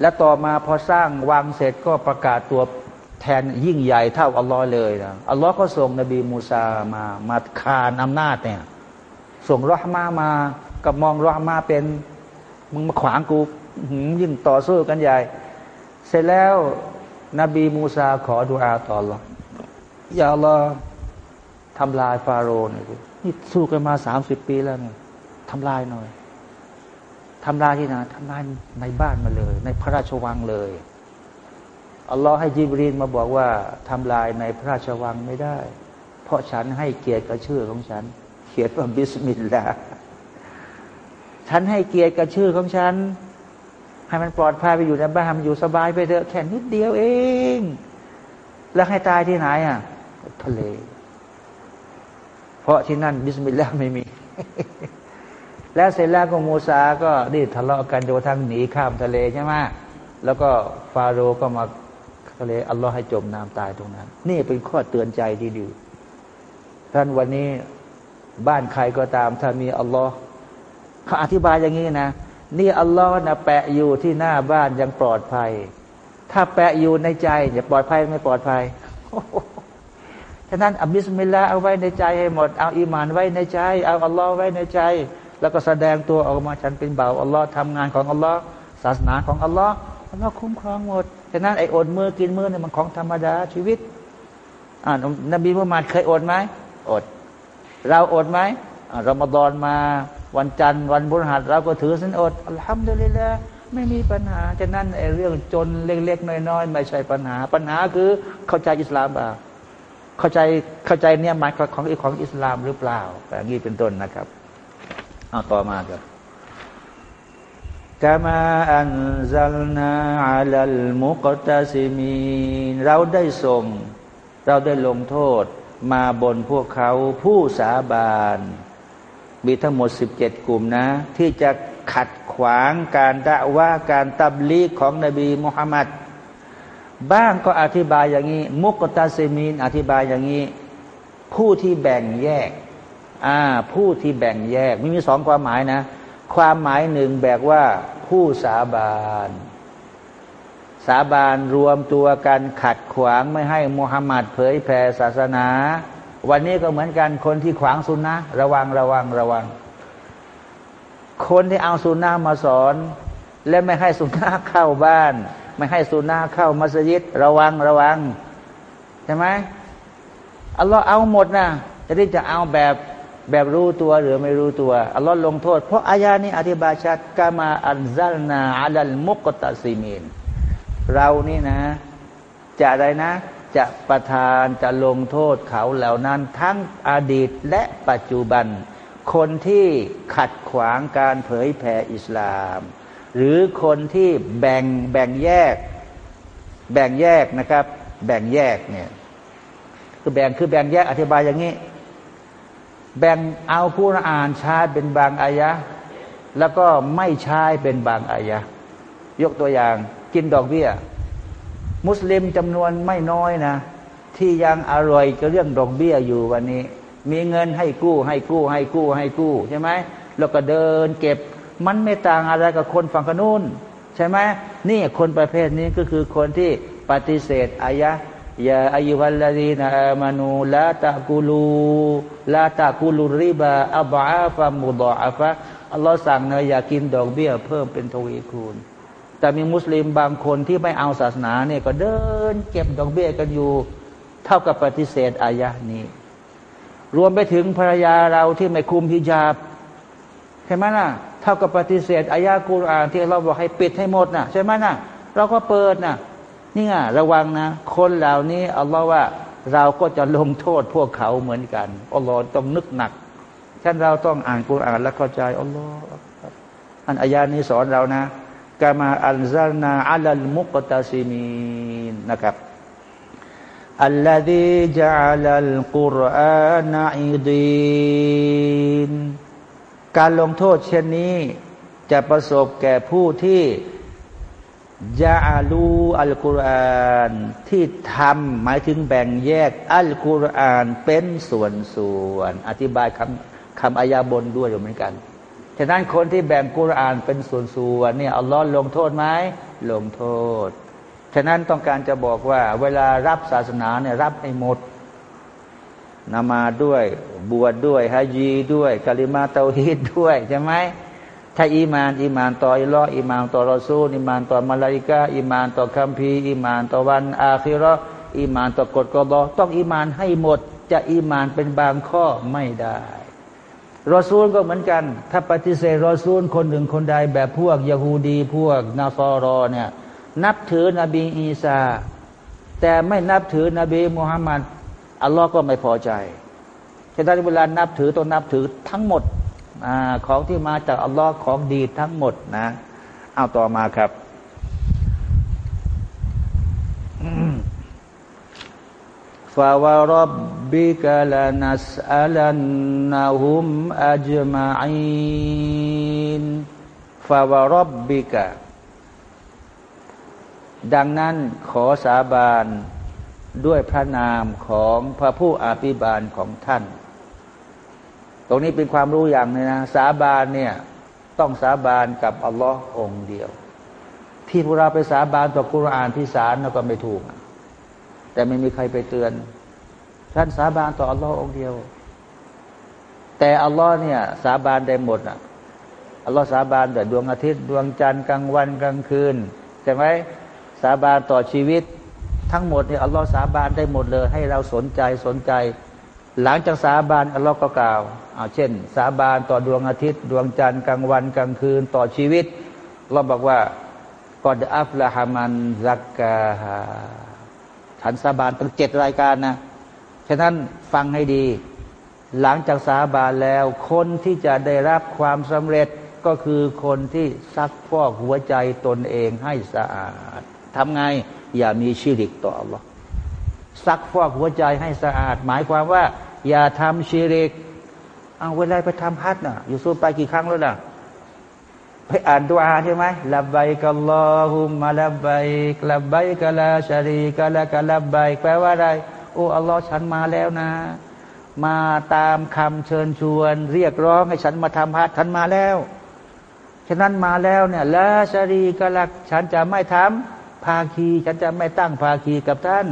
และต่อมาพอสร้างวังเสร็จก็ประกาศตัวแทนยิ่งใหญ่เท่าอัลลอฮ์เลยนะอัลลอฮ์ก็ส่งนบีมูซามามาคานอำนาจเนี่ย ส่งรหมามากับมองรอมาเป็นมึงมาขวางกูยิ่งต่อสู้กันใหญ่ เสร็จแล้ว นบีมูซาขอดุอาต่อรออย่าลอทำลายฟาโรห์หน่อยนี่สู้กันมาสามสิบปีแล้วเนี่ยทำลายหน่อยทำลายที่ไหนทำลายในบ้านมาเลย ในพระราชวังเลยอัลลอฮ์ให้จิบรีนมาบอกว่าทำลายในพระราชวังไม่ได้ เพราะฉันให้เกียรติกับชื่อของฉัน เขียนว่าบิสมิลลาห์ฉันให้เกียรติกับชื่อของฉัน ให้มันปลอดภัยไปอยู่ในบ้านมันอยู่สบายไปเถอะแค่นิดเดียวเอง แล้วให้ตายที่ไหนอะทะเล เพราะที่นั่นบิสมิลลาห์ไม่มี แล้วเสร็จแล้วก็มูซาก็นี่ทะเลาะกันโดยทั้งหนีข้ามทะเลใช่ไหมแล้วก็ฟาโรห์ก็มาทะเลอัลลอฮ์ให้จมน้ำตายตรงนั้น นี่เป็นข้อเตือนใจที่ดีท่านวันนี้บ้านใครก็ตาม ถ้ามีอัลลอฮ์เขาอธิบายอย่างนี้นะ นี่อัลลอฮ์นะแปะอยู่ที่หน้าบ้านยังปลอดภัย ถ้าแปะอยู่ในใจจะปลอดภัยไม่ปลอดภัยฉะนั้นเอา بسم الله เอาไว้ในใจให้หมด เอาอีมานไว้ในใจ เอาอัลลอฮ์ไว้ในใจ แล้วก็แสดงตัวออกมาฉันเป็นบ่าวอัลลอฮ์ทำงานของอัลลอฮ์ศาสนาของอัลลอฮ์อัลลอฮ์คุ้มครองหมดฉะนั้นไอ้อดมือกินมือเนี่ยมันของธรรมดาชีวิตอ่านะบีมุฮัมมัดเคยอดไหมอด เราอดไหมรอมฎอนมา วันจันทร์วันพฤหัสเราก็ถือสินอดอัลฮัมดุลิลละไม่มีปัญหาฉะนั้นไอ้เรื่องจนเล็กๆน้อยๆไม่ใช่ปัญหา ปัญหาคือเข้าใจอิสลามบ่าเข้าใจเข้าใจเนี่ยหมายของของอิสลามหรือเปล่าแบบนี้เป็นต้นนะครับเอาต่อมาครับกามาอันซัลนาอัลลมุกตาซิมีเราได้ส่ง เราได้ลงโทษ มาบนพวกเขาผู้สาบาน มีทั้งหมดสิบเจ็ดกลุ่มนะ ที่จะขัดขวางการด่าว่าการตับลีของนบีมุฮัมมัดบ้างก็อธิบายอย่างนี้ มุกตาเซมีนอธิบายอย่างนี้ ผู้ที่แบ่งแยกอ่าผู้ที่แบ่งแยก มีมีสองความหมายนะ ความหมายหนึ่งแบกว่าผู้สาบานสาบานรวมตัวกันขัดขวางไม่ให้มุฮัมมัดเผยแผ่ศาสนา วันนี้ก็เหมือนกันคนที่ขวางสุนนะระวังระวังระวัง คนที่เอาสุนนะมาสอน และไม่ให้สุนนะเข้าบ้าน ไม่ให้สุนนะเข้ามัสยิด ระวังระวังใช่ไหมอัลลอฮ์เอาหมดนะจะได้จะเอาแบบแบบรู้ตัวหรือไม่รู้ตัวอัลลอฮ์ลงโทษ เพราะอายานี้อธิบายชัดกามาอัลซัลนาอัลลมุกตะซีมีนเรานี่นะ จะอะไรนะ จะประทานจะลงโทษเขาเหล่านั้นทั้งอดีตและปัจจุบัน คนที่ขัดขวางการเผยแผ่อิสลาม หรือคนที่แบ่งแบ่งแยก แบ่งแยกนะครับ แบ่งแยกเนี่ยคือแบ่งคือแบ่งแยกอธิบายอย่างนี้ แบ่งเอาผู้อ่านใช้เป็นบางอายะ แล้วก็ไม่ใช้เป็นบางอายะ ยกตัวอย่างกินดอกเบี้ย มุสลิมจำนวนไม่น้อยนะ ที่ยังอร่อยกับเรื่องดอกเบี้ยอยู่วันนี้ มีเงินให้กู้ ให้กู้ ให้กู้ ให้กู้ใช่ไหมแล้วก็เดินเก็บ มันไม่ต่างอะไรกับคนฝั่งขนุนใช่ไหมนี่คนประเภทนี้ก็คือคนที่ปฏิเสธอายะยาอายุวัลลีนาอามานูลาตะกูลูลาตะกูลูริบาอับอาฟามุดอาฟะอัลลอฮ์สั่งนะอย่ากินดอกเบี้ย เพิ่มเป็นทวีคูณ แต่มีมุสลิมบางคนที่ไม่เอาศาสนาเนี่ยก็เดินเก็บดอกเบี้ยกันอยู่ เท่ากับปฏิเสธอายะนี้ รวมไปถึงภรรยาเราที่ไม่คุมพิจาบใช่ไหมนะ่ะ เท่ากับปฏิเสธอายะกุรอานที่เราบอกให้ปิดให้หมดนะ่ะใช่ไหมนะ่ะ เราก็เปิดนะ่ะ นี่ไงระวังนะ คนเหล่านี้อัลลอฮ์ว่าเราก็จะลงโทษพวกเขาเหมือนกันอัลลอฮ์ต้องนึกหนักฉะนั้นเราต้องอ่านกุรอานและเข้าใจอัลลอฮ์อันอายานี้สอนเรานะ กามาอัลซานาอัลลมุกตาซิมีนนะครับอัลลอฮีจัลลัลกุรอานาอิดีนการลงโทษเช่นนี้จะประสบแก่ผู้ที่ยาอาลูอัลกุรอานที่ทำหมายถึงแบ่งแยกอัลกุรอานเป็นส่วนส่วนอธิบายคำคำอายาบนด้วยเหมือนกัน ฉะนั้นคนที่แบ่งกุรอานเป็นส่วนๆเนี่ยอัลลอฮ์ลงโทษไหมลงโทษ ฉะนั้นต้องการจะบอกว่า เวลารับศาสนาเนี่ยรับให้หมดนามาด้วย บวชด้วยฮาจีด้วยกาลิมาเตาฮีดด้วยใช่ไหมถ้าอีมานอีมานต่ออัลลอฮ์อีมานต่อรอซูลอีมานต่อมาลาอิกาอีมานต่อคัมภีร์อีมานต่อวันอาคิรออีมานต่อกฎกบต้องอีมานให้หมด จะอีมานเป็นบางข้อไม่ได้ รอซูลก็เหมือนกัน ถ้าปฏิเสธรอซูลคนหนึ่งคนใดแบบพวกยาฮูดีพวกนาซอรอเนี่ยนับถือนบีอีสาแต่ไม่นับถือนบีมุฮัมมัดอัลลอฮ์ก็ไม่พอใจฉะนั้นเวลานับถือต้องนับถือทั้งหมดอของที่มาจากอัลลอฮ์ของดีทั้งหมดนะเอาต่อมาครับ ฟาวรับบิกลานัสอัลันนาหุมอัจมาอินฟาวรับบิกะดังนั้นขอสาบานด้วยพระนามของพระผู้อาภิบาลของท่าน ตรงนี้เป็นความรู้อย่างนึงนะ สาบานเนี่ยต้องสาบานกับอัลลอฮ์องเดียว ที่พวกเราไปสาบานต่อกุรอานที่ศาลเราก็ไม่ถูก แต่ไม่มีใครไปเตือนท่านสาบานต่ออัลลอฮ์องเดียว แต่อัลลอฮ์เนี่ยสาบานได้หมดอะอัลลอฮ์สาบานแต่ดวงอาทิตย์ ดวงจันทร์กลางวันกลางคืนใช่ไหมสาบานต่อชีวิต ทั้งหมดเนี่ยอัลลอฮ์สาบานได้หมดเลย ให้เราสนใจสนใจ หลังจากสาบานอัลลอฮ์ก็กล่าวเอาเช่น สาบานต่อดวงอาทิตย์ ดวงจันทร์กลางวันกลางคืนต่อชีวิตเราบอกว่ากอดอัฟละฮามันซักกาฮา ฉันสาบานตั้งเจ็ดรายการนะฉะนั้นฟังให้ดี หลังจากสาบานแล้ว คนที่จะได้รับความสำเร็จก็คือคนที่ซักฟอกหัวใจตนเองให้สะอาดทำไงอย่ามีชิริกต่ออัลลอฮ์ซักฟอกหัวใจให้สะอาด หมายความว่า อย่าทำชิริก เอาเวลาไปทำฮัทน่ะอยู่สู้ไปกี่ครั้งแล้วน่ะ ไปอ่านดูอาใช่ไหมลับใบกัลลอฮุมมาลับใบลับใบกะลาชารีกะลากะลับใบแปลว่าอะไร โอ้อัลลอฮ์ฉันมาแล้วนะ มาตามคำเชิญชวน เรียกร้องให้ฉันมาทำฮัทฉันมาแล้ว ฉะนั้นมาแล้วเนี่ยละชารีกะลักฉันจะไม่ทำภาคี ฉันจะไม่ตั้งภาคีกับท่าน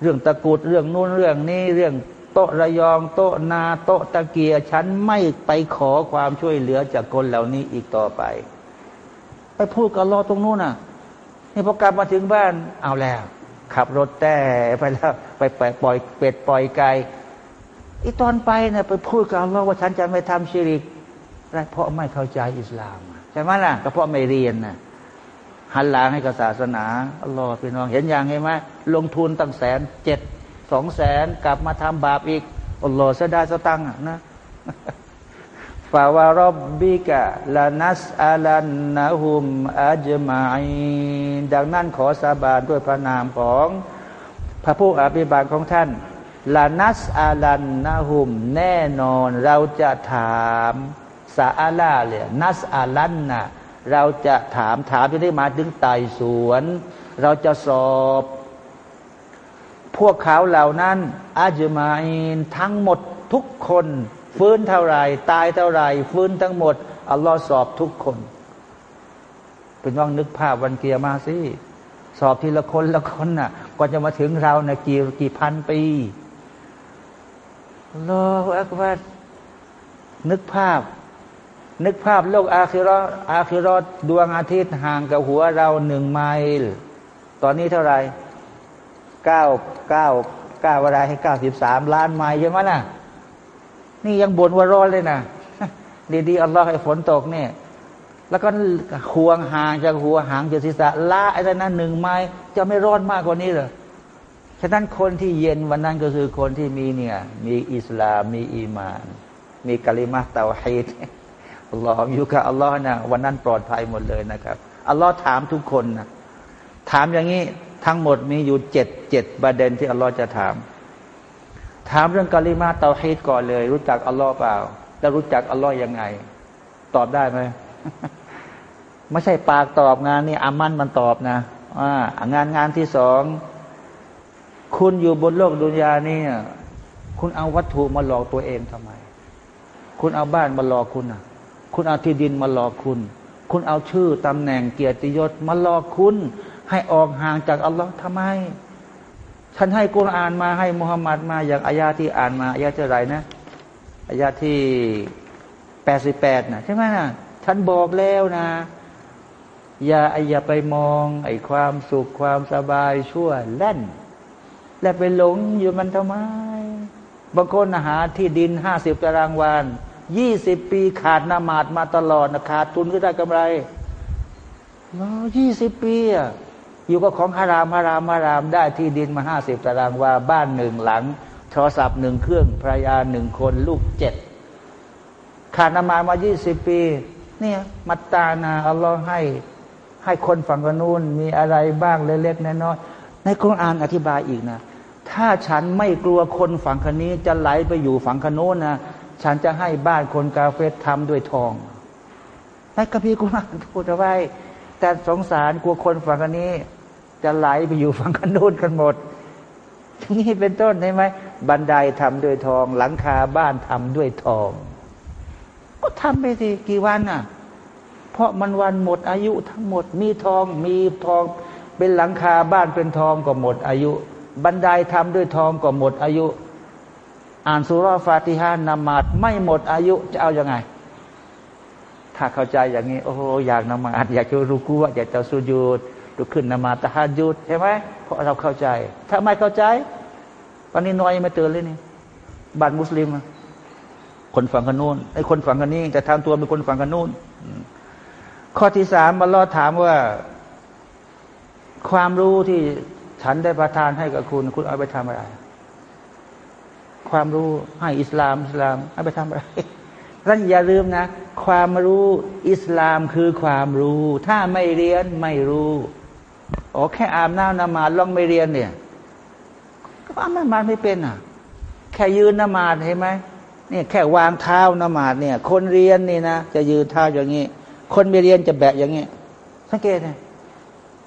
เรื่องตะกุดเรื่องนู้นเรื่องนี้เรื่อง โต๊ะระยองโต๊ะนาโต๊ะตะเกียฉันไม่ไปขอความช่วยเหลือจากคนเหล่านี้อีกต่อไป ไปพูดกับรอตรงนู้นน่ะ นี่พอกลับมาถึงบ้านเอาแล้ว ขับรถแต่ไปแล้วไปปปล่อยเป็ดปล่อยไก่อีตอนไปเนี่ยไปพูดกับเราว่าฉันจะไม่ทำชิริกเพราะไม่เข้าใจอิสลามใช่ไหมล่ะก็เพราะไม่เรียนน่ะหันหลังให้กับศาสนาอัลลอฮ์พี่น้องเห็นอย่างไงไหมลงทุนตั้งแสนเจ็ด สองแสนกลับมาทำบาปอีกอัลลอฮ์เสียดายสตังค์นะฟาวารบบิกะลานัสอาลันนะฮุมอัจมาอินดังนั้นขอสาบานด้วยพระนามของพระผู้อภิบาลของท่านลานัสอาลันนะฮุมแน่นอนเราจะถามซาอาลาเลยนัสอาลันนะเราจะถามถามที่ได้มาถึงไต่สวน เราจะสอบ พวกเขาเหล่านั้นอาจมาอินทั้งหมดทุกคน ฟื้นเท่าไรตายเท่าไรฟื้นทั้งหมด อัลลอฮ์สอบทุกคน เป็นว่างนึกภาพวันเกียร์มาสิสอบทีละคนละคนน่ะก่อนจะมาถึงเรานะ่ะกี่กี่พันปีรออักบัดนึกภาพ นึกภาพโลกอาคิรออาคิรอดวงอาทิตย์ห่างกับหัวเราหนึ่งไมล์ตอนนี้เท่าไหร่ เก้าเก้าเก้าอะไรให้เก้าสิบสามล้านไม้ใช่ไหมน่ะ นี่ยังบ่นว่าร้อนเลยนะดีๆอัลลอฮ์ให้ฝนตกเนี่ย แล้วก็ควงห่างจากหัวหางจากศีรษะละไอ้นั้นหนึ่งไม้จะไม่ร้อนมากกว่านี้เหรอฉะนั้นคนที่เย็นวันนั้นก็คือคนที่มีเนี่ย มีอิสลามมีอีมาน มีกะลิมาเตาฮีดอัลลอฮ์อยู่กับอัลลอฮ์นะวันนั้นปลอดภัยหมดเลยนะครับอัลลอฮ์ถามทุกคนนะถามอย่างนี้ ทั้งหมดมีอยู่เจ็ดเจ็ดประเด็นที่อัลลอฮ์จะถาม ถามเรื่องกาลิมาเตาฮีดก่อนเลย รู้จักอัลลอฮ์เปล่า แล้วรู้จักอัลลอฮ์ยังไง ตอบได้ไหมไม่ใช่ปากตอบงานนี่อามันมันตอบนะอ่างานงานที่สองคุณอยู่บนโลกดุนยานี่คุณเอาวัตถุมาหลอกตัวเองทำไม คุณเอาบ้านมาหลอกคุณอะ คุณเอาที่ดินมาหลอกคุณ คุณเอาชื่อตำแหน่งเกียรติยศมาหลอกคุณ ให้ออกห่างจากอัลลอฮ์ทำไม ฉันให้กุรอานมาให้มุฮัมมัดมาอย่างอายาที่อ่านมาอายาที่ไรนะอายาที่แปดสิบแปดนะใช่ไหมนะฉันบอกแล้วนะ อย่าอย่าไปมองไอ้ความสุขความสบายชั่วแล่น และไปหลงอยู่มันทำไมบางคนหาที่ดินห้าสิบตารางวานยี่สิบปีขาดนามาดมาตลอดนะขาดทุนก็ได้กำไรยี่สิบปีอะ อยู่กับของฮารามฮารามฮารามได้ที่ดินมาห้าสิบตารางวาบ้านหนึ่งหลัง โทรศัพท์หนึ่งเครื่องภรรยาหนึ่งคนลูกเจ็ดขาดนามามายี่สิบปี เนี่ยมัตตานาอัลลอฮ์ให้ให้คนฝั่งกนูนมีอะไรบ้างเล็กๆน้อยๆในคุรานอธิบายอีกนะ ถ้าฉันไม่กลัวคนฝั่งคนนี้จะไหลไปอยู่ฝั่งคนนู้นนะฉันจะให้บ้านคนกาเฟตทำด้วยทองในกัมภีกุรานพูดเอาไว้ แต่สงสารกลัวคนฝั่งนี้ จะไหลไปอยู่ฝั่งกันนู้นกันหมดนี่เป็นต้นใช่ไหมบันไดทำด้วยทอง หลังคาบ้านทำด้วยทอง ก็ทำไปสิกี่วันอะ เพราะมันวันหมดอายุทั้งหมดมีทองมีทอง เป็นหลังคาบ้านเป็นทองก็หมดอายุ บันไดทำด้วยทองก็หมดอายุ อ่านสุราฟาติฮานามาดไม่หมดอายุจะเอาอยัางไง ถ้าเข้าใจอย่างนี้ โอ้อยากนมาดอยากจะรู้กูว่าอยากจะสุญูดลุกขึ้นนมาตะฮัดยุดใช่ไหมเพราะเราเข้าใจ ถ้าไม่เข้าใจ วันนี้น้อยไม่เตือนเลยนี่บ้านมุสลิม คนฝั่งกันนู้นไอ้คนฝั่งกันนี้แต่ทำตัวเป็นคนฝั่งกันนู้นข้อที่สามอัลอถามว่า ความรู้ที่ฉันได้ประทานให้กับคุณ คุณเอาไปทำอะไร ความรู้ให้อิสลามอิสลามเอาไปทำอะไร ท่านอย่าลืมนะ ความรู้อิสลามคือความรู้ ถ้าไม่เรียนไม่รู้อ๋อแค่อาบน้ำนมาดลองไม่เรียนเนี่ย ก็อาบน้ำนมาดไม่เป็นอะ แค่ยืนนมาดเห็นไหมเนี่ยแค่วางเท้านมาดเนี่ย คนเรียนนี่นะจะยืนเท้าอย่างนี้ คนไม่เรียนจะแบะอย่างนี้สังเกตไง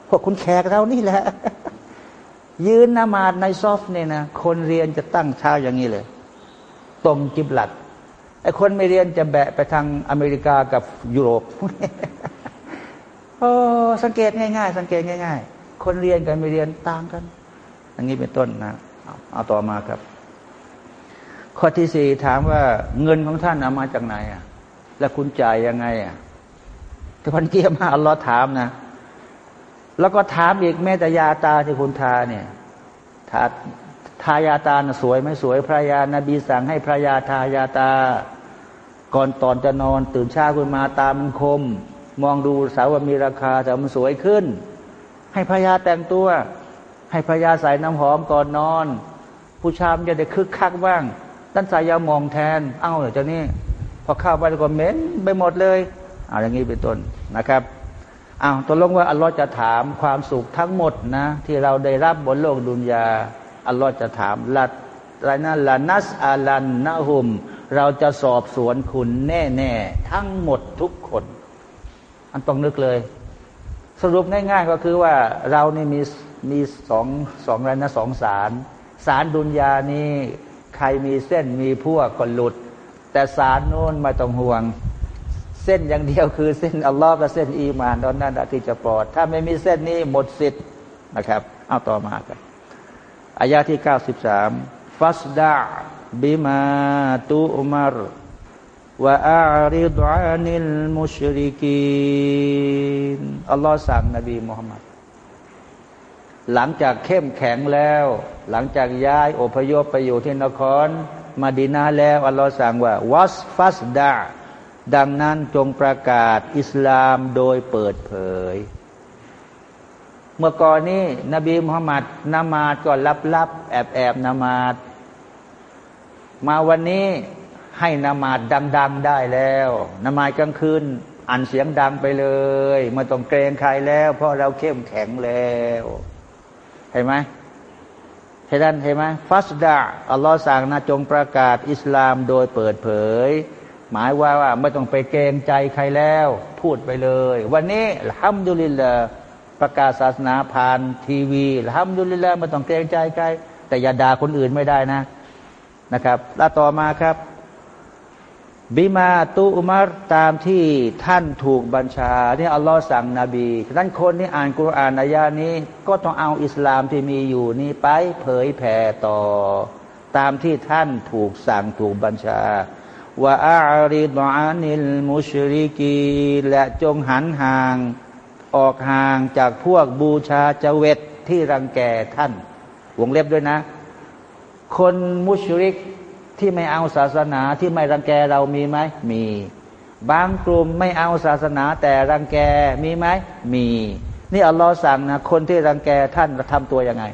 พวกคุณแขกเรานี่แหละ ยืนนมาดในซอฟเนี่ยนะคนเรียนจะตั้งเท้าอย่างนี้เลย ตรงกิบหลัด ไอ้คนไม่เรียนจะแบะไปทางอเมริกากับยุโรปโอ้สังเกตง่าย ๆ สังเกตง่าย ๆ คนเรียนกับไม่เรียนต่างกันอย่างนี้เป็นต้นนะเอาต่อมาครับ ข้อที่สี่ถามว่าเงินของท่านเอามาจากไหนอะ แล้วคุณจ่ายยังไงอะแต่พันเกียร์มาอัลลอฮ์ถามนะ แล้วก็ถามอีกแม้แต่ยาตาที่คุณทาเนี่ยทาทายาตาสวยไหมสวยพระยานาบีสั่งให้พระยาทายาตา ก่อนตอนจะนอน ตื่นเช้าขึ้นมาตามันคม มองดูสาวว่ามีราคาแต่มันสวยขึ้น ให้พระยาแต่งตัว ให้พระยาใส่น้ำหอมก่อนนอน ผู้ชายมันจะได้คึกคักบ้างด้านส่ยยามองแทน เอ้าเจ้านี่พอเข้าไปก็เหม็นไปหมดเลยเอาอย่างนี้เป็นต้นนะครับอ้าวตกลงว่าอัลลอฮ์จะถามความสุขทั้งหมดนะ ที่เราได้รับบนโลกดุนยาอัลลอฮ์จะถามละอะไรนะละนัสอาลันนะฮุม เราจะสอบสวนคุณแน่ๆทั้งหมดทุกคน อันต้องนึกเลย สรุปง่ายๆก็คือว่าเรานี่มีมีสองสองอะไรนะสองสาร สารดุนยานี้ใครมีเส้นมีพวกก็หลุด แต่สารโน้นไม่ต้องห่วง เส้นอย่างเดียวคือเส้นอัลลอฮ์กับเส้นอีมานตอนนั้นที่จะปลอด ถ้าไม่มีเส้นนี้หมดสิทธิ์นะครับ เอาต่อมาครับอายาที่เก้าสิบสามฟัสดา บิมาตุอุมารวะอาริดอานิลมุชริกีนอัลลอฮ์สั่งนบีมุฮัมมัดหลังจากเข้มแข็งแล้ว หลังจากย้ายอพยพไปอยู่ที่นครมาดินาแล้วอัลลอฮ์สั่งว่าวัสฟัสดาดังนั้นจงประกาศอิสลามโดยเปิดเผย เมื่อก่อนนี้นบีมุฮัมมัดนมาดก็ลับลับแอบแอบนมาด มาวันนี้ให้นามาดดัง ๆได้แล้วนามาดกลางคืนอ่านเสียงดังไปเลยไม่ต้องเกรงใครแล้ว เพราะเราเข้มแข็งแล้วเห็นไหมเห็นนั้นเห็นไหมฟัสดาอัลลอฮ์สั่งนะจงประกาศอิสลามโดยเปิดเผย หมายว่าว่าไม่ต้องไปเกรงใจใครแล้ว พูดไปเลย วันนี้ห้ามดุลิลลาประกาศศาสนาผ่านทีวีห้ามดุลิลลาไม่ต้องเกรงใจใคร แต่อย่าด่าคนอื่นไม่ได้นะ นะครับแล้วต่อมาครับ บิมาตุอุมารตามที่ท่านถูกบัญชาที่อัลลอฮ์สั่งนบีท่านคนที่อ่านกุรอานอายานี้ ก็ต้องเอาอิสลามที่มีอยู่นี้ไปเผยแผ่ต่อ ตามที่ท่านถูกสั่งถูกบัญชาว่าอาริดอานิลมุชริกีและจงหันห่างออกห่างจากพวกบูชาเจเวตที่รังแกท่าน วงเล็บด้วยนะ คนมุชริกที่ไม่เอาศาสนาที่ไม่รังแกเรามีไหมมี บางกลุ่มไม่เอาศาสนาแต่รังแกมีไหมมี นี่อัลลอฮ์สั่งนะคนที่รังแกท่านทำตัวยังไง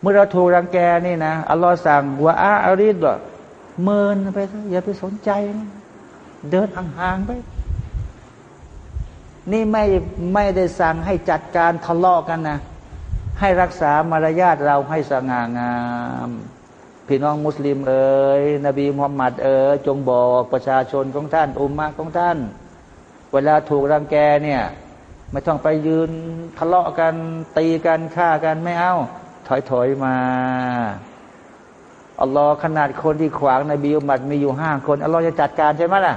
เมื่อเราถูกรังแกนี่นะอัลลอฮ์สั่งว่าอาริดเมินไปอย่าไปสนใจนะเดินห่างๆไปนี่ไม่ไม่ได้สั่งให้จัดการทะเลาะกันนะ ให้รักษามารยาทเราให้สง่างาม พี่น้องมุสลิมเอ๋ยนบีมุฮัมมัดเอ๋ยจงบอกประชาชนของท่าน อุมมะของท่าน เวลาถูกรังแกเนี่ยไม่ต้องไปยืนทะเลาะกันตีกันฆ่ากันไม่เอา ถอยถอยมาอัลลอฮ์ขนาดคนที่ขวางนบีอุมัดมีอยู่ห้าคนอัลลอฮ์จะจัดการใช่ไหมล่ะ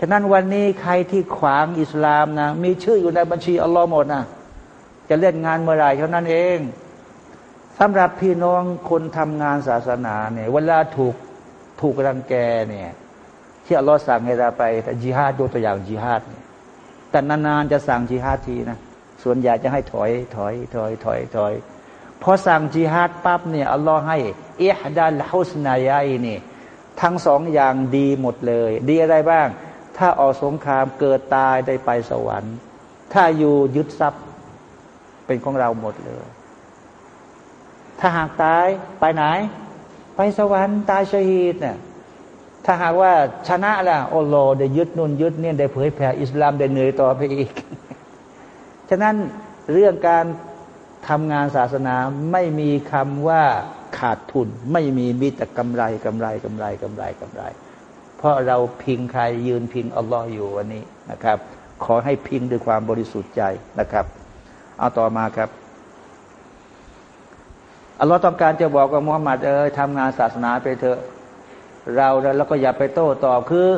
ฉะนั้นวันนี้ใครที่ขวางอิสลามนะมีชื่ออยู่ในบัญชีอัลลอฮ์หมดนะ จะเล่นงานเมื่อไหร่เท่านั้นเองสำหรับพี่น้องคนทำงานศาสนาเนี่ยเวลาถูกถูกรังแกเนี่ยที่อัลลอฮ์สั่งให้เราไป แต่จิฮาดยกตัวอย่างจิฮาดเนี่ยแต่นานๆจะสั่งจิฮาดทีนะส่วนใหญ่จะให้ถอยถอยถอยถอยถอยพอสั่งจิฮาดปั๊บเนี่ยอัลลอฮ์ให้เอฮดัลฮุสนายายนี่ทั้งสองอย่างดีหมดเลย ดีอะไรบ้าง ถ้าออกสงครามเกิดตายได้ไปสวรรค์ ถ้าอยู่ยึดทรัพย์ เป็นของเราหมดเลย ถ้าหากตายไปไหน ไปสวรรค์ตายชฮีดเนี่ยถ้าหากว่าชนะล่ะโอโลได้ยึดนุ่นยึดเนี่ยได้เผยแผ่อิสลามได้เหนื่อยต่อไปอีก ฉะนั้นเรื่องการทำงานศาสนาไม่มีคำว่าขาดทุน ไม่มีมีแต่กำไรกำไรกำไรกำไรกำไร เพราะเราพิงใครยืนพิงอัลลอฮ์อยู่วันนี้นะครับ ขอให้พิงด้วยความบริสุทธิ์ใจนะครับ เอาต่อมาครับอัลลอฮ์ต้องการจะบอกกับมุฮัมมัดเออทำงานศาสนาไปเถอะ เราแล้วก็อย่าไปโต้ตอบคือ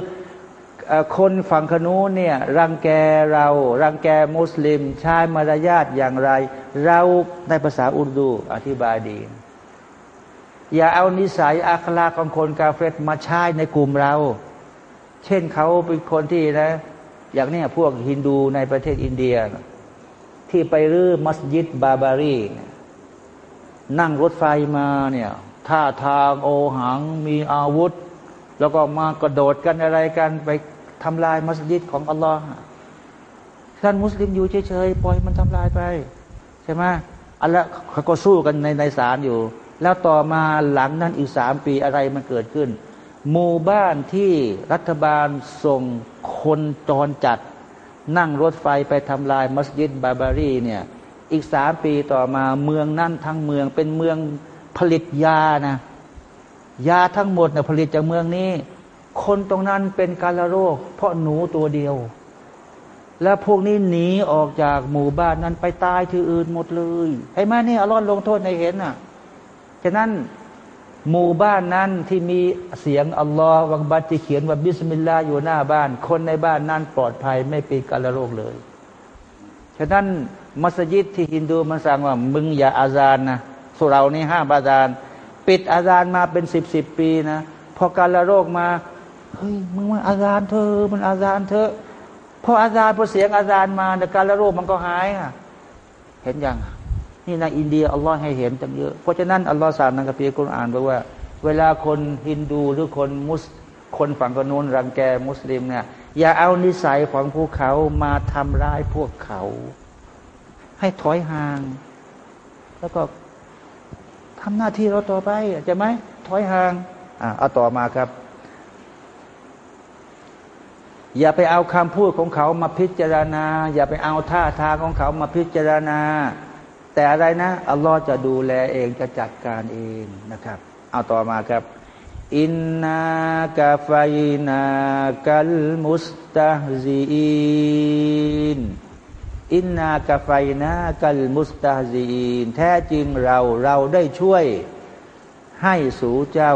คนฝั่งขนูเนี่ยรังแกเรารังแกมุสลิมใช้มารยาทอย่างไร เราในภาษาอุรดูอธิบายดี อย่าเอานิสัยอัคลาของคนกาเฟตมาใช้ในกลุ่มเรา เช่นเขาเป็นคนที่นะ อย่างนี้พวกฮินดูในประเทศอินเดีย ที่ไปรื้อมัสยิดบาบารีนั่งรถไฟมาเนี่ยท่าทางโอหังมีอาวุธ แล้วก็มากระโดดกันอะไรกันไปทำลายมัสยิดของอัลลอฮ์ท่านมุสลิมอยู่เฉยๆปล่อยมันทำลายไป ใช่ไหมอัลละเขาก็สู้กันในในศาลอยู่ แล้วต่อมาหลังนั้นอีกสามปีอะไรมันเกิดขึ้น หมู่บ้านที่รัฐบาลส่งคนจรจัด นั่งรถไฟไปทำลายมัสยิดบาบารีเนี่ยอีกสามปีต่อมาเมืองนั่นทั้งเมืองเป็นเมืองผลิตยานะยาทั้งหมดนะผลิตจากเมืองนี้ คนตรงนั้นเป็นการโรค เพราะหนูตัวเดียว แล้วพวกนี้หนีออกจากหมู่บ้านนั้นไปตายที่อื่นหมดเลยไอ้แม่นี่อรอนลงโทษในเห็นน่ะฉะนั้น หมู่บ้านนั้นที่มีเสียงอัลลอฮ์วังบัตที่เขียนว่าบิสมิลลาห์อยู่หน้าบ้าน คนในบ้านนั้นปลอดภัยไม่ป็นการโรคเลย ฉะนั้นมัสยิดที่ฮินดูมันสั่งว่ามึงอย่าอาซานนะสุเรานี่ห้ามอาจารย์ปิดอาจารมาเป็นสิบสิบปีนะพอกาลโรคมาเฮ้ยมึงมันอาจารเธอ มันอาจารเธอพออาจารพอเสียงอาจารมาแต่การละโรคมันก็หายอะ เห็นยัง นี่ในอินเดียอัลลอฮ์ให้เห็นจังเยอะ เพราะฉะนั้นอัลลอฮ์สานในกัมภีร์กุรอานบอกว่า เวลาคนฮินดูหรือคนมุสคนฝั่งกนูนรังแกมุสลิมเนี่ยอย่าเอานิสัยของพวกเขามาทำร้ายพวกเขา ให้ถอยห่าง แล้วก็ทำหน้าที่เราต่อไปจะไหมถอยห่างอ่าเอาต่อมาครับ อย่าไปเอาคำพูดของเขามาพิจารณา อย่าไปเอาท่าทางของเขามาพิจารณา แต่อะไรนะ อัลลอฮ์จะดูแลเองจะจัดการเองนะครับ เอาต่อมาครับ อินนากาไฟนากัลมุสตาซีอินอินนากาไฟนากัลมุสตาซีอินแท้จริงเราเราได้ช่วยให้สูเจ้า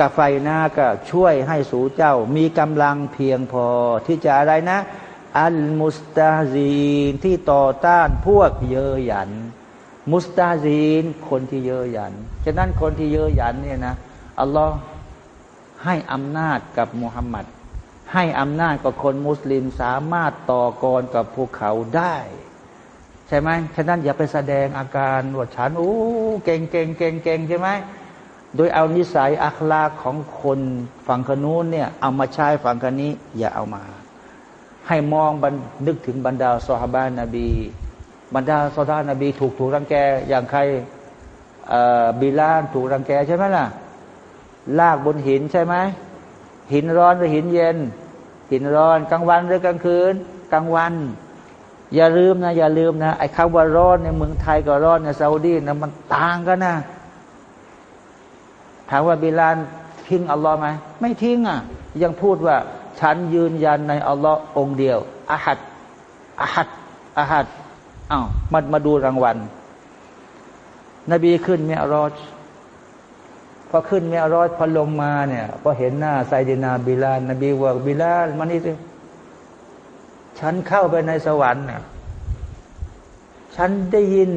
กาไฟนาก็ช่วยให้สูเจ้า มีกำลังเพียงพอที่จะอะไรนะ อัลมุสตาซีนที่ต่อต้านพวกเยอหยัน มุสตาซีนคนที่เยอหยัน ฉะนั้นคนที่เยอหยันเนี่ยนะอัลลอฮ์ให้อำนาจกับมุฮัมมัดให้อำนาจกับคนมุสลิมสามารถต่อกรกับพวกเขาได้ ใช่ไหมฉะนั้นอย่าไปแสดงอาการว่าฉันโอ้เก่งเก่งเก่งเก่งใช่ไหมโดยเอานิสัยอัคลาของคนฝั่งขนู้นเนี่ยเอามาใช้ฝั่งคนนี้อย่าเอามา ให้มองนึกถึงบรรดาสฮาบานนบี บรรดาสฮาบานนบี ถูกถูกรังแกอย่างใครบิลานถูกรังแกใช่ไหมล่ะ ลากบนหินใช่ไหมหินร้อนหรือหินเย็น หินร้อนกลางวันหรือกลางคืนกลางวัน อย่าลืมนะ อย่าลืมนะไอ้คำว่าร้อนในเมืองไทยกับร้อนในซาอุดีนะมันต่างกันนะถามว่าบิลานทิ้งอัลลอฮ์ไหมไม่ทิ้งอะ ยังพูดว่า ฉันยืนยันในอัลลอฮ์องเดียวอาหัดอาหัดอาหัดอ้าวมามาดูรางวัล นบีขึ้นเมียรอจพอขึ้นเมียรอยพอลงมาเนี่ยพอเห็นหน้าไซดินาบิลานนบีว่าบิลานมานี่สิฉันเข้าไปในสวรรค์เนี่ยฉันได้ยิน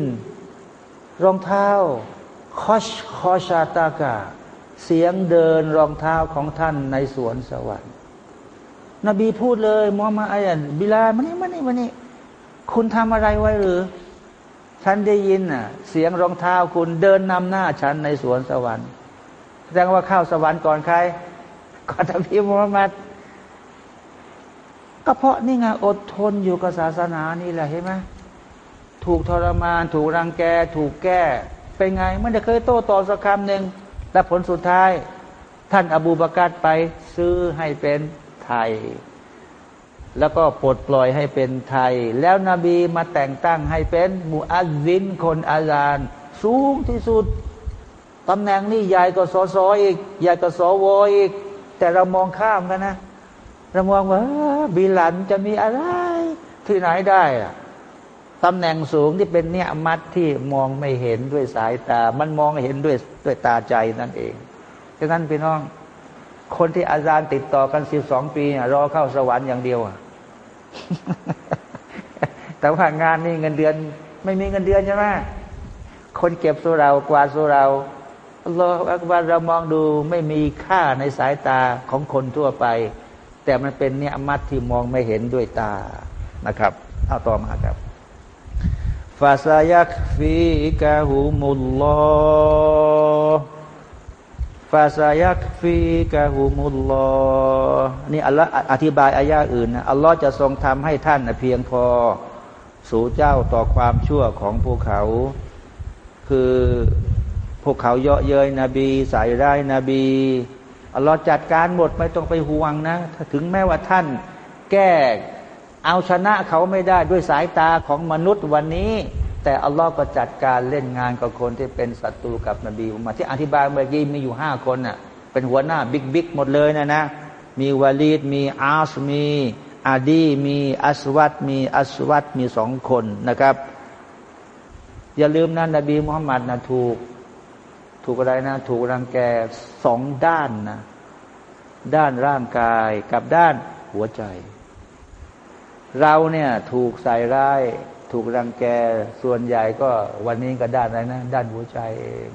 รองเท้าคอชคอชาตากาเสียงเดินรองเท้าของท่านในสวนสวรรค์ นบีพูดเลยมอมาอายันบิลามานี่มานี่มานี่คุณทำอะไรไว้หรือ ฉันได้ยินน่ะ เสียงรองเท้าคุณเดินนำหน้าฉันในสวนสวรรค์แสดงว่าเข้าสวรรค์ก่อนใครก่อนท่านพี่มุฮัมมัดก็เพราะนี่ไงอดทนอยู่กับศาสนานี่แหละเห็นไหมถูกทรมาน ถูกรังแก ถูกแก้เป็นไงไม่ได้เคยโต้ตอบสักคำหนึ่งและผลสุดท้าย ท่านอบูบากัดไปซื้อให้เป็น ไทย แล้วก็ปลดปล่อยให้เป็นไทย แล้วนบีมาแต่งตั้งให้เป็นมูอัซซินคนอาจารย์สูงที่สุดตำแหน่งนี่ใหญ่กว่าสอสออีกใหญ่กว่าสวอีก แต่เรามองข้ามกันนะ เรามองว่าบิลันจะมีอะไร ที่ไหนได้อะตำแหน่งสูงที่เป็นเนี่ยมัดที่มองไม่เห็นด้วยสายตา มันมองเห็นด้วยด้วยตาใจนั่นเองดังนั้นพี่น้อง คนที่อาจารย์ติดต่อกันสิบสองปีรอเข้าสวรรค์อย่างเดียวแต่ว่างานนี่เงินเดือน ไม่มีเงินเดือนใช่ไหมคนเก็บสุเรากวาดสุเราเราอักบารเรามองดูไม่มีค่าในสายตาของคนทั่วไป แต่มันเป็นเนี่ยมัดที่มองไม่เห็นด้วยตานะครับเอาต่อมาครับฟาซายักฟีกะฮุมุลลอ ฟาซายักฟีกะฮุมุลลอนี่อัลลอฮ์อธิบายอายาอื่นนะอัลลอฮ์จะทรงทำให้ท่านเพียงพอ สู่เจ้าต่อความชั่วของพวกเขา คือพวกเขาเยาะเย้ยนบี สายร้ายนบีอัลลอฮ์จัดการหมดไม่ต้องไปห่วงนะ ถึงแม้ว่าท่านแก้เอาชนะเขาไม่ได้ด้วยสายตาของมนุษย์วันนี้ แต่อัลลอฮ์ก็จัดการเล่นงานกับคนที่เป็นศัตรูกับนบีมาที่อธิบายเมื่อกี้มีอยู่ห้าคนน่ะเป็นหัวหน้าบิ๊กบิ๊กหมดเลยนะนะ มีวาลีดมีอาสมีอาดีมีอัสวัตมีอัสวัตมีสองคนนะครับ อย่าลืมนะนบีมุฮัมมัดนะถูก ถูกอะไรนะ ถูกรังแกสองด้านนะ ด้านร่างกายกับด้านหัวใจ เราเนี่ยถูกใส่ร้าย ถูกรังแกส่วนใหญ่ก็วันนี้ก็ด้านอะไรนะ ด้านหัวใจเอง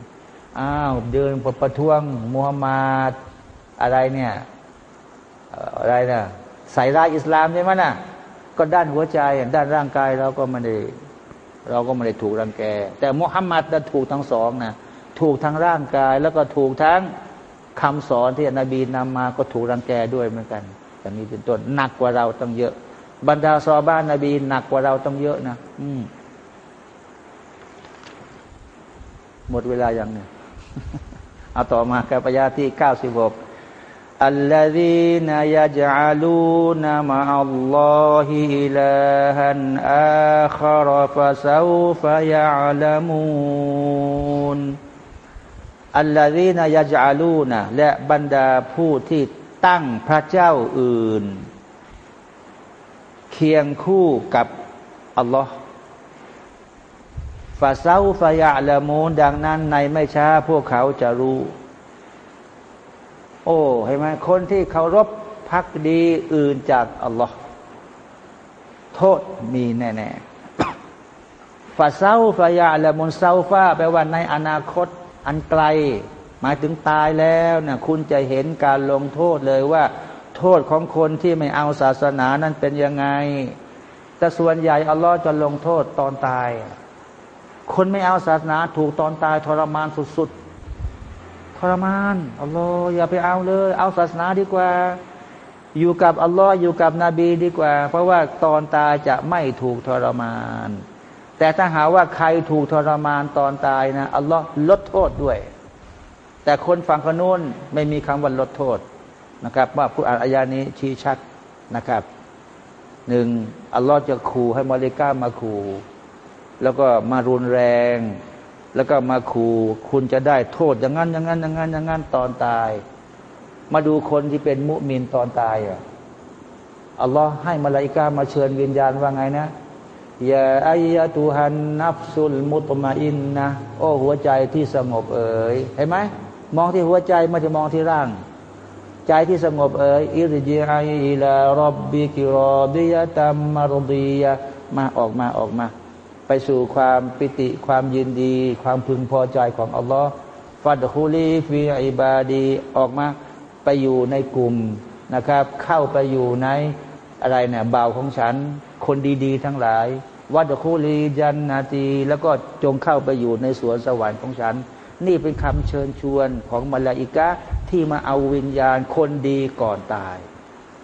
อ้าวเดินประประท้วงมูฮัมหมัดอะไรเนี่ยอะไรนะใส่ร้ายอิสลามใช่ไหมนะก็ด้านหัวใจด้านร่างกายเราก็ไม่ได้เราก็ไม่ได้ถูกรังแก แต่มุฮัมมัดจะถูกทั้งสองนะถูกทั้งร่างกาย แล้วก็ถูกทั้งคำสอนที่นบีนำมาก็ถูกรังแกด้วยเหมือนกันอย่างนี้เป็นต้นหนักกว่าเราต้องเยอะ บรรดาซอบ้านนบีหนักกว่าเราต้องเยอะนะอืหมดเวลาอย่างหนี้งอาต่อมากับปยาที่เก้าสิบหกอัลลอฮีนายะจัลูนามะอัลลอฮิอิลาฮันอัครฟาซูฟะยะลามูนอัลลอฮีนายะจัลูนะและบรรดาผู้ที่ตั้งพระเจ้าอื่น เคียงคู่กับอัลลอฮ์فسوف يعلمون ดังนั้นในไม่ช้าพวกเขาจะรู้ โอ้เห็นไหมคนที่เคารพภักดีอื่นจากอัลลอฮ์โทษมีแน่ๆفسوف يعلمون سوف แปลว่าในอนาคตอันไกล หมายถึงตายแล้วนะคุณจะเห็นการลงโทษเลยว่า โทษของคนที่ไม่เอาศาสนานั้นเป็นยังไง แต่ส่วนใหญ่อัลลอฮ์จะลงโทษตอนตาย คนไม่เอาศาสนาถูกตอนตายทรมานสุดๆ ทรมานอัลลอฮ์อย่าไปเอาเลย เอาศาสนาดีกว่า อยู่กับอัลลอฮ์อยู่กับนบีดีกว่า เพราะว่าตอนตายจะไม่ถูกทรมาน แต่ถ้าหาว่าใครถูกทรมานตอนตายนะอัลลอฮ์ลดโทษด้วย แต่คนฝั่งขนุนไม่มีคำว่าลดโทษ นะครับว่าผู้อ่านอายานี้ชี้ชัดนะครับหนึ่งอัลลอฮ์จะขู่ให้มาเลก้ามาขู่แล้วก็มารุนแรง แล้วก็มาขู่คุณจะได้โทษอย่างนั้นอย่างนั้นอย่างนั้นอย่างนั้นตอนตาย มาดูคนที่เป็นมุมินตอนตายอะอัลลอฮ์ให้มาลายกามาเชิญวิญญาณว่าไงนะยาอายะตูฮันนับสุลมุตมาอินนะโอ้หัวใจที่สงบเอ๋ยเห็นไหมมองที่หัวใจไม่จะมองที่ร่าง ใจที่สงบเอ๋ยอิริจิไอลารบบิกิรอบิยะตัมมารดียะมาออกมาออกมา ไปสู่ความปิติความยินดี ความพึงพอใจของอัลลอฮ์ฟัดคูลีฟีอิบาดีออกมาไปอยู่ในกลุ่มนะครับ เข้าไปอยู่ในอะไรเนี่ยบ่าวของฉัน คนดีๆ ทั้งหลาย วัดคูลีจันนาตีแล้วก็จงเข้าไปอยู่ในสวนสวรรค์ของฉัน นี่เป็นคำเชิญชวนของมาลาอิกะ ที่มาเอาวิญญาณคนดีก่อนตาย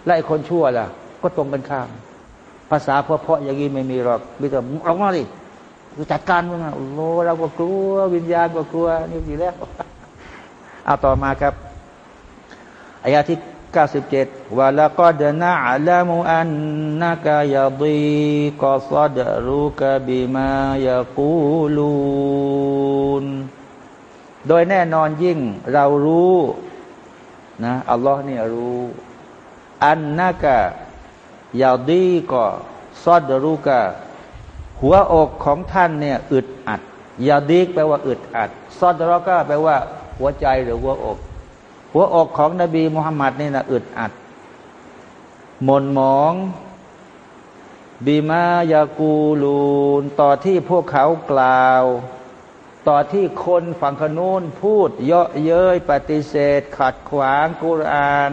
และคนชั่วล่ะ ก็ตรงกันข้าม ภาษาเพาะๆอย่างนี้ไม่มีหรอกมีแต่ออกมาดิจัดการมึงอะโลเราก็กลัว วิญญาณก็กลัว นี่ดีแล้วเอาต่อมาครับอายาที่ 97ว่าละก็เดนะอัลมุอันนักยาดีกอซดรุกบิมายากูลูนโดยแน่นอนยิ่งเรารู้ นะอัลลอฮ์เนี่ยรู้อันนักยาดีก็ซอดรุกะหัวอกของท่านเนี่ยอึดอัดยาดีกแปลว่าอึดอัด ซอดรุกะแปลว่า หัวใจหรือหัวอก หัวอกของนบีมุฮัมมัดนี่นะอึดอัดหม่นหมองบีมายากูลูนต่อที่พวกเขากล่าว ต่อที่คนฝั่งขนูนพูดเยาะเย้ยปฏิเสธ ขัดขวางกุรอาน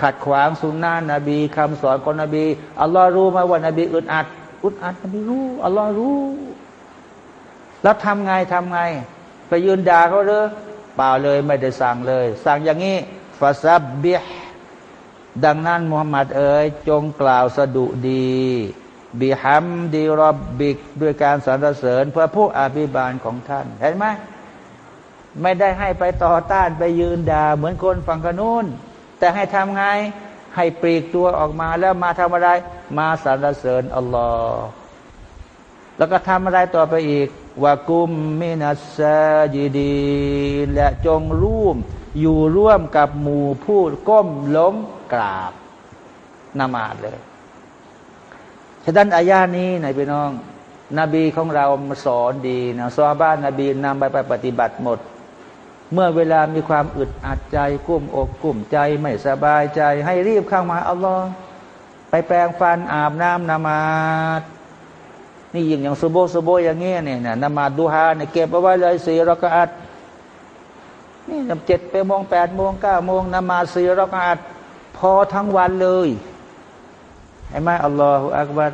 ขัดขวางสุนนะนบีคำสอนของนบีอัลลอฮ์รู้ไหมว่านบีอึดอัดอึดอัดนบีรู้อัลลอฮ์รู้ แล้วทำไงทำไง ไปยืนด่าเขาเลยเปล่าเลยไม่ได้สั่งเลย สั่งอย่างนี้ฟาซับเบียดังนั้นมุฮัมมัดเอ๋ยจงกล่าวสดุดี บิฮัมดีรอบบิกด้วยการสรรเสริญ เพื่อผู้อภิบาลของท่าน เห็นไหมไม่ได้ให้ไปต่อต้านไปยืนด่าเหมือนคนฝั่งกนูนแต่ให้ทำไงให้ปลีกตัวออกมาแล้วมาทำอะไร มาสรรเสริญอัลลอฮ์แล้วก็ทำอะไรต่อไปอีกวากุมมินัสซาจิดีและจงร่วม อยู่ร่วมกับหมู่ผู้ก้มล้มกราบนามาดเลย ฉะนั้นอายานี้ไหนพี่น้อง นบีของเราสอนดีนะซอบ้านนบีนำไปไปปฏิบัติหมด เมื่อเวลามีความอึดอัดใจกุ้มอกกุ้มใจ ไม่สบายใจ ให้รีบเข้ามาอัลลอฮ์ไปแปลงฟันอาบน้ำนามาดนี่ยิ่งอย่างสุโบสุโบอย่างเงี้ยเนี่ยนมาดูฮาเนี่ยเก็บเอาไว้เลยสี่รักอัดนี่เจ็ดไปโมงแปดโมงเก้าโมงนมาสี่รักอัดพอทั้งวันเลย ไอ้ไม่อัลลอฮฺอักบัด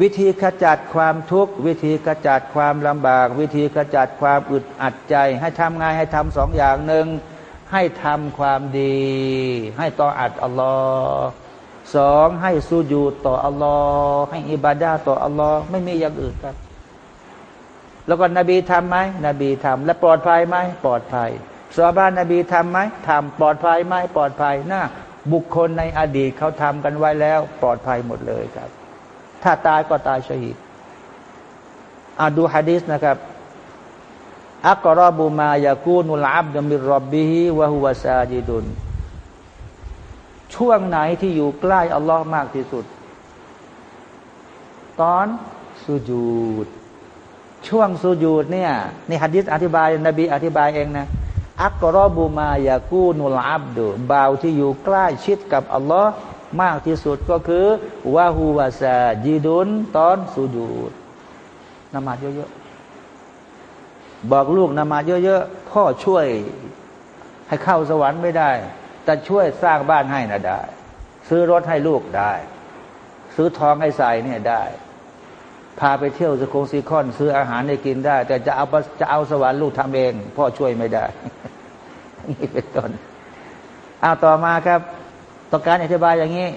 วิธีขจัดความทุกข์ วิธีขจัดความลำบาก วิธีขจัดความอึดอัดใจ ให้ทำงานให้ทำสองอย่างหนึ่งให้ทำความดี ให้ต่ออัดอัลลอฮฺสองให้สูญูต่ออัลลอฮ์ให้อิบาดาต่ออัลลอฮ์ไม่มีอย่างอื่นครับ แล้วก็นบีทำไหมนบีทำและปลอดภัยไหมปลอดภัยสาบานนบีทำไหมทำปลอดภัยไหมปลอดภัยนะ บุคคลในอดีตเขาทำกันไว้แล้วปลอดภัยหมดเลยครับ ถ้าตายก็ตายชหิดอาดูฮะดิษนะครับอักรอบูมายากูนุลอับดมิรอบบิฮิวะฮุวาซาจิดุนช่วงไหนที่อยู่ใกล้อัลลอฮ์มากที่สุด ตอนสุญูด ช่วงสุญูดเนี่ยในฮะดิษอธิบายนบีอธิบายเองนะ อักรอบูมายากูนุลอับดุบ่าวที่อยู่ใกล้ชิดกับอัลลอฮ์มากที่สุดก็คือวาฮูวาซาจีดุนตอนสุญูดนมาเยอะๆบอกลูกนมาเยอะๆพ่อช่วยให้เข้าสวรรค์ไม่ได้ แต่ช่วยสร้างบ้านให้นะได้ ซื้อรถให้ลูกได้ ซื้อทองให้ใส่เนี่ยได้ พาไปเที่ยวสโคงซีคอน ซื้ออาหารให้กินได้ แต่จะเอาจะเอาสวรรค์ลูกทำเอง พ่อช่วยไม่ได้ นี่เป็นต้นเอาต่อมาครับต้องการอธิบายอย่างนี้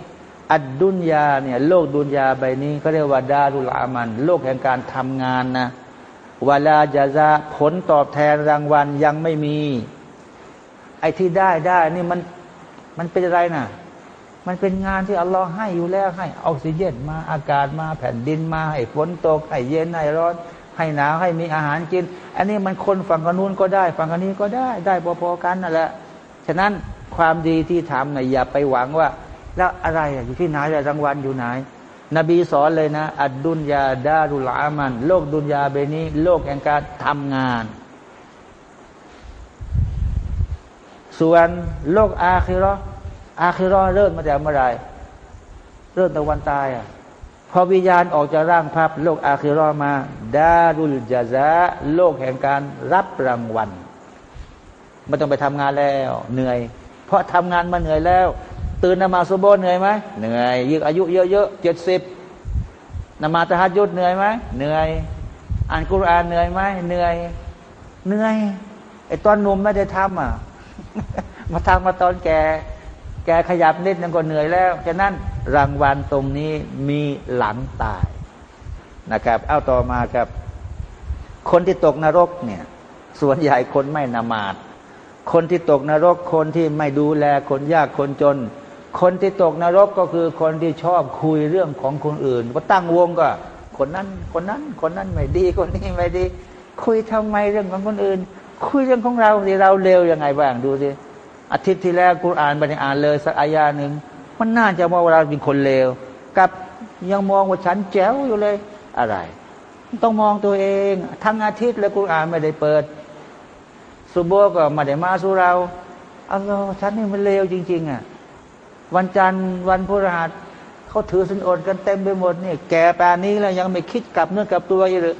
อัดดุนยาเนี่ยโลกดุนยาใบนี้เขาเรียกว่าดารุลอามัน โลกแห่งการทำงานนะเวลาจะจะผลตอบแทนรางวัลยังไม่มี ไอ้ที่ได้ได้นี่มันมันเป็นอะไรน่ะ มันเป็นงานที่อัลลอฮ์ให้อยู่แล้วให้ออกซิเจนมาอากาศมาแผ่นดินมาให้ฝนตกให้เย็นให้ร้อน ให้หนาวให้มีอาหารกิน อันนี้มันคนฝั่งกนู้นก็ได้ ฝั่งกนี้ก็ได้ได้พอๆกันนั่นแหละฉะนั้นความดีที่ทำเนี่ยอย่าไปหวังว่า แล้วอะไรอยู่ที่ไหนรางวัลอยู่ไหน นบีสอนเลยนะ อัดดุนยาดารุลามัน โลกดุนยาเบนี้ โลกแห่งการทำงาน ส่วนโลกอาคิรอ อาคิรอเริ่มมาจากเมื่อไรเริ่มแต่วันตายอะพอวิญญาณออกจากร่างพับโลกอาคิรอมา ดารุลจาซะโลกแห่งการรับรางวัลไม่ต้องไปทำงานแล้วเหนื่อย เพราะทำงานมาเหนื่อยแล้ว ตื่นนมาสุโบเหนื่อยไหมเหนื่อยยิ่งอายุเยอะๆเจ็ดสิบนมาตะฮัดยุดเหนื่อยไหมเหนื่อย อ่านกุรอานเหนื่อยไหมเหนื่อย เหนื่อยไอตอนหนุ่มไม่ได้ทำอะมาทำมาตอนแกแกแกขยับนิดนึงก็เหนื่อยแล้ว ฉะนั้นรางวัลตรงนี้มีหลังตายนะครับ เอาต่อมาครับ คนที่ตกนรกเนี่ย ส่วนใหญ่คนไม่นมาดคนที่ตกนรก คนที่ไม่ดูแลคนยากคนจน คนที่ตกนรกก็คือคนที่ชอบคุยเรื่องของคนอื่นก็ตั้งวงก็ คนนั้นคนนั้น คนนั้นไม่ดีคนนี้ไม่ดี คุยทำไมเรื่องของคนอื่น คุยเรื่องของเราที่เราเลวยังไงบ้างดูสิ อาทิตย์ที่แล้วกูอ่านไปในอ่านเลยสักอายาหนึ่งมันน่าจะมองว่าเราเป็นคนเลวกับยังมองว่าฉันแจ๋วอยู่เลยอะไร ต้องมองตัวเอง ทั้งอาทิตย์แล้วกูอ่านไม่ได้เปิดสุโบก็มาได้มาสู่เราอัลลอฮ์ฉันนี่มันเลวจริง ๆอะวันจันทร์วันพฤหัสเขาถือสินอดกันเต็มไปหมดนี่แก่ปานนี้แล้วยังไม่คิดกลับเนื้อกลับตัวอยู่เลย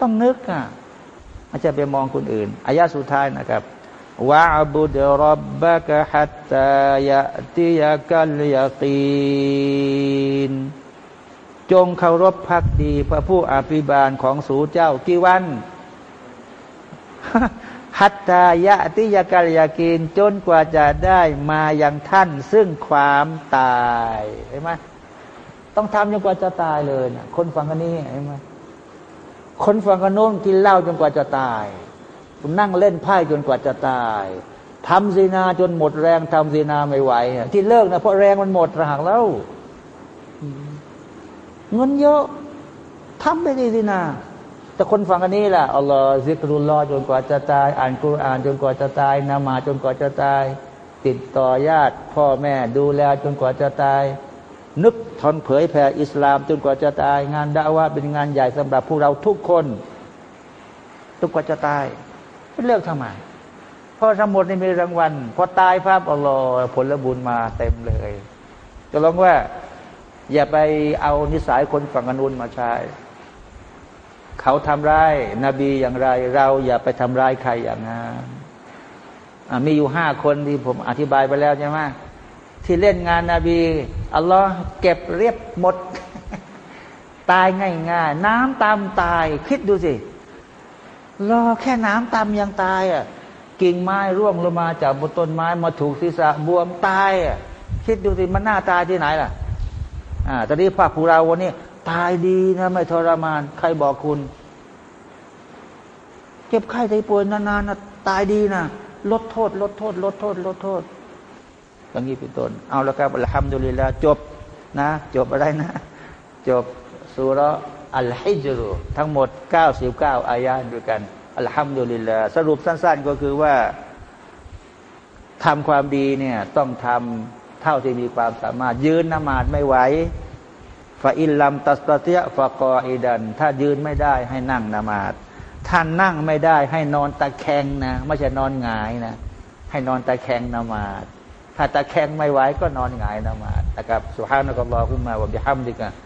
ต้องนึกอะอาจจะไปมองคนอื่นอายะสุดท้ายนะครับ วะบุดรับบะกะฮัตตายะติยะกัลยาตีนจงเคารพพักดีพระผู้อภิบาลของสูเจ้ากี่วันฮัตตายะติยากาลยากินจนกว่าจะได้มาอย่างท่าน ซึ่งความตายเห็นไหมต้องทำจนกว่าจะตายเลยนะคนฟังกันนี้เห็นไหมคนฟังกันโน้นกินเหล้าจนกว่าจะตาย นั่งเล่นไพ่จนกว่าจะตายทำซีนาจนหมดแรงทำซีนาไม่ไหวที่เลิกนะเพราะแรงมันหมดระหักแล้วเงินเยอะทำไปดีซีนา แต่คนฟังอันนี้แหละอัลลอฮ์ซิกรุลลอจนกว่าจะตาย อ่านกุรอานจนกว่าจะตายนามาจนกว่าจะตาย ติดต่อญาติ พ่อแม่ดูแลจนกว่าจะตาย นึกทนเผยแผ่อิสลาม จนกว่าจะตาย งานดาว่าเป็นงานใหญ่สำหรับพวกเราทุกคนจนกว่าจะตาย เลิกทำไมเพราะทั้งหมดนี่มีรางวัลพอตายภาพอัลลอฮ์ผลบุญมาเต็มเลย จะลองว่า อย่าไปเอานิสัยคนฝั่งอนุนมาใช้ เขาทำร้ายนบีอย่างไร เราอย่าไปทำร้ายใครอย่างนั้นมีอยู่ห้าคนที่ผมอธิบายไปแล้วใช่ไหมที่เล่นงานนาบีอัลลอฮ์เก็บเรียบหมด ตายง่ายๆน้ำตามตาย คิดดูสิ รอแค่น้ำตามยังตายอะกิ่งไม้ร่วงลงมาจากบนต้นไม้มาถูกศีรษะบวมตายอะคิดดูสิมันหน้าตายที่ไหนล่ะ อ่าตอนนี้พระภูราวันนี้ตายดีนะไม่ทรมาน ใครบอกคุณเจ็บไข้ใจป่วยนานๆนะตายดีนะลดโทษ ลดโทษ ลดโทษ ลดโทษอย่างนี้เป็นต้นเอาและครับอัลฮัมดุลิลลาจบนะ จบอะไรนะ จบสุรา อัลฮิจรุทั้งหมด 99 อายาด้วยกัน อัลฮัมดุลิลลาสรุปสั้น ๆ ก็คือว่าทำความดีเนี่ยต้องทำเท่าที่มีความสามารถ ยืนนมาดไม่ไหวฟาอิลลัมตัสตเตียฟากออิดัน ถ้ายืนไม่ได้ให้นั่งนมาดท่านนั่งไม่ได้ให้นอนตะแคงนะ ไม่ใช่นอนหงายนะ ให้นอนตะแคงนมาดถ้าตะแคงไม่ไหวก็นอนหงายนมาดนะครับสุฮานะกัลลอฮุมะวะบิฮัมดิกาฮอิลลาอันตะอัสตัฟิรุกะวะอะตูบุอิลัยกวะสลามุอะลัยกุมวะ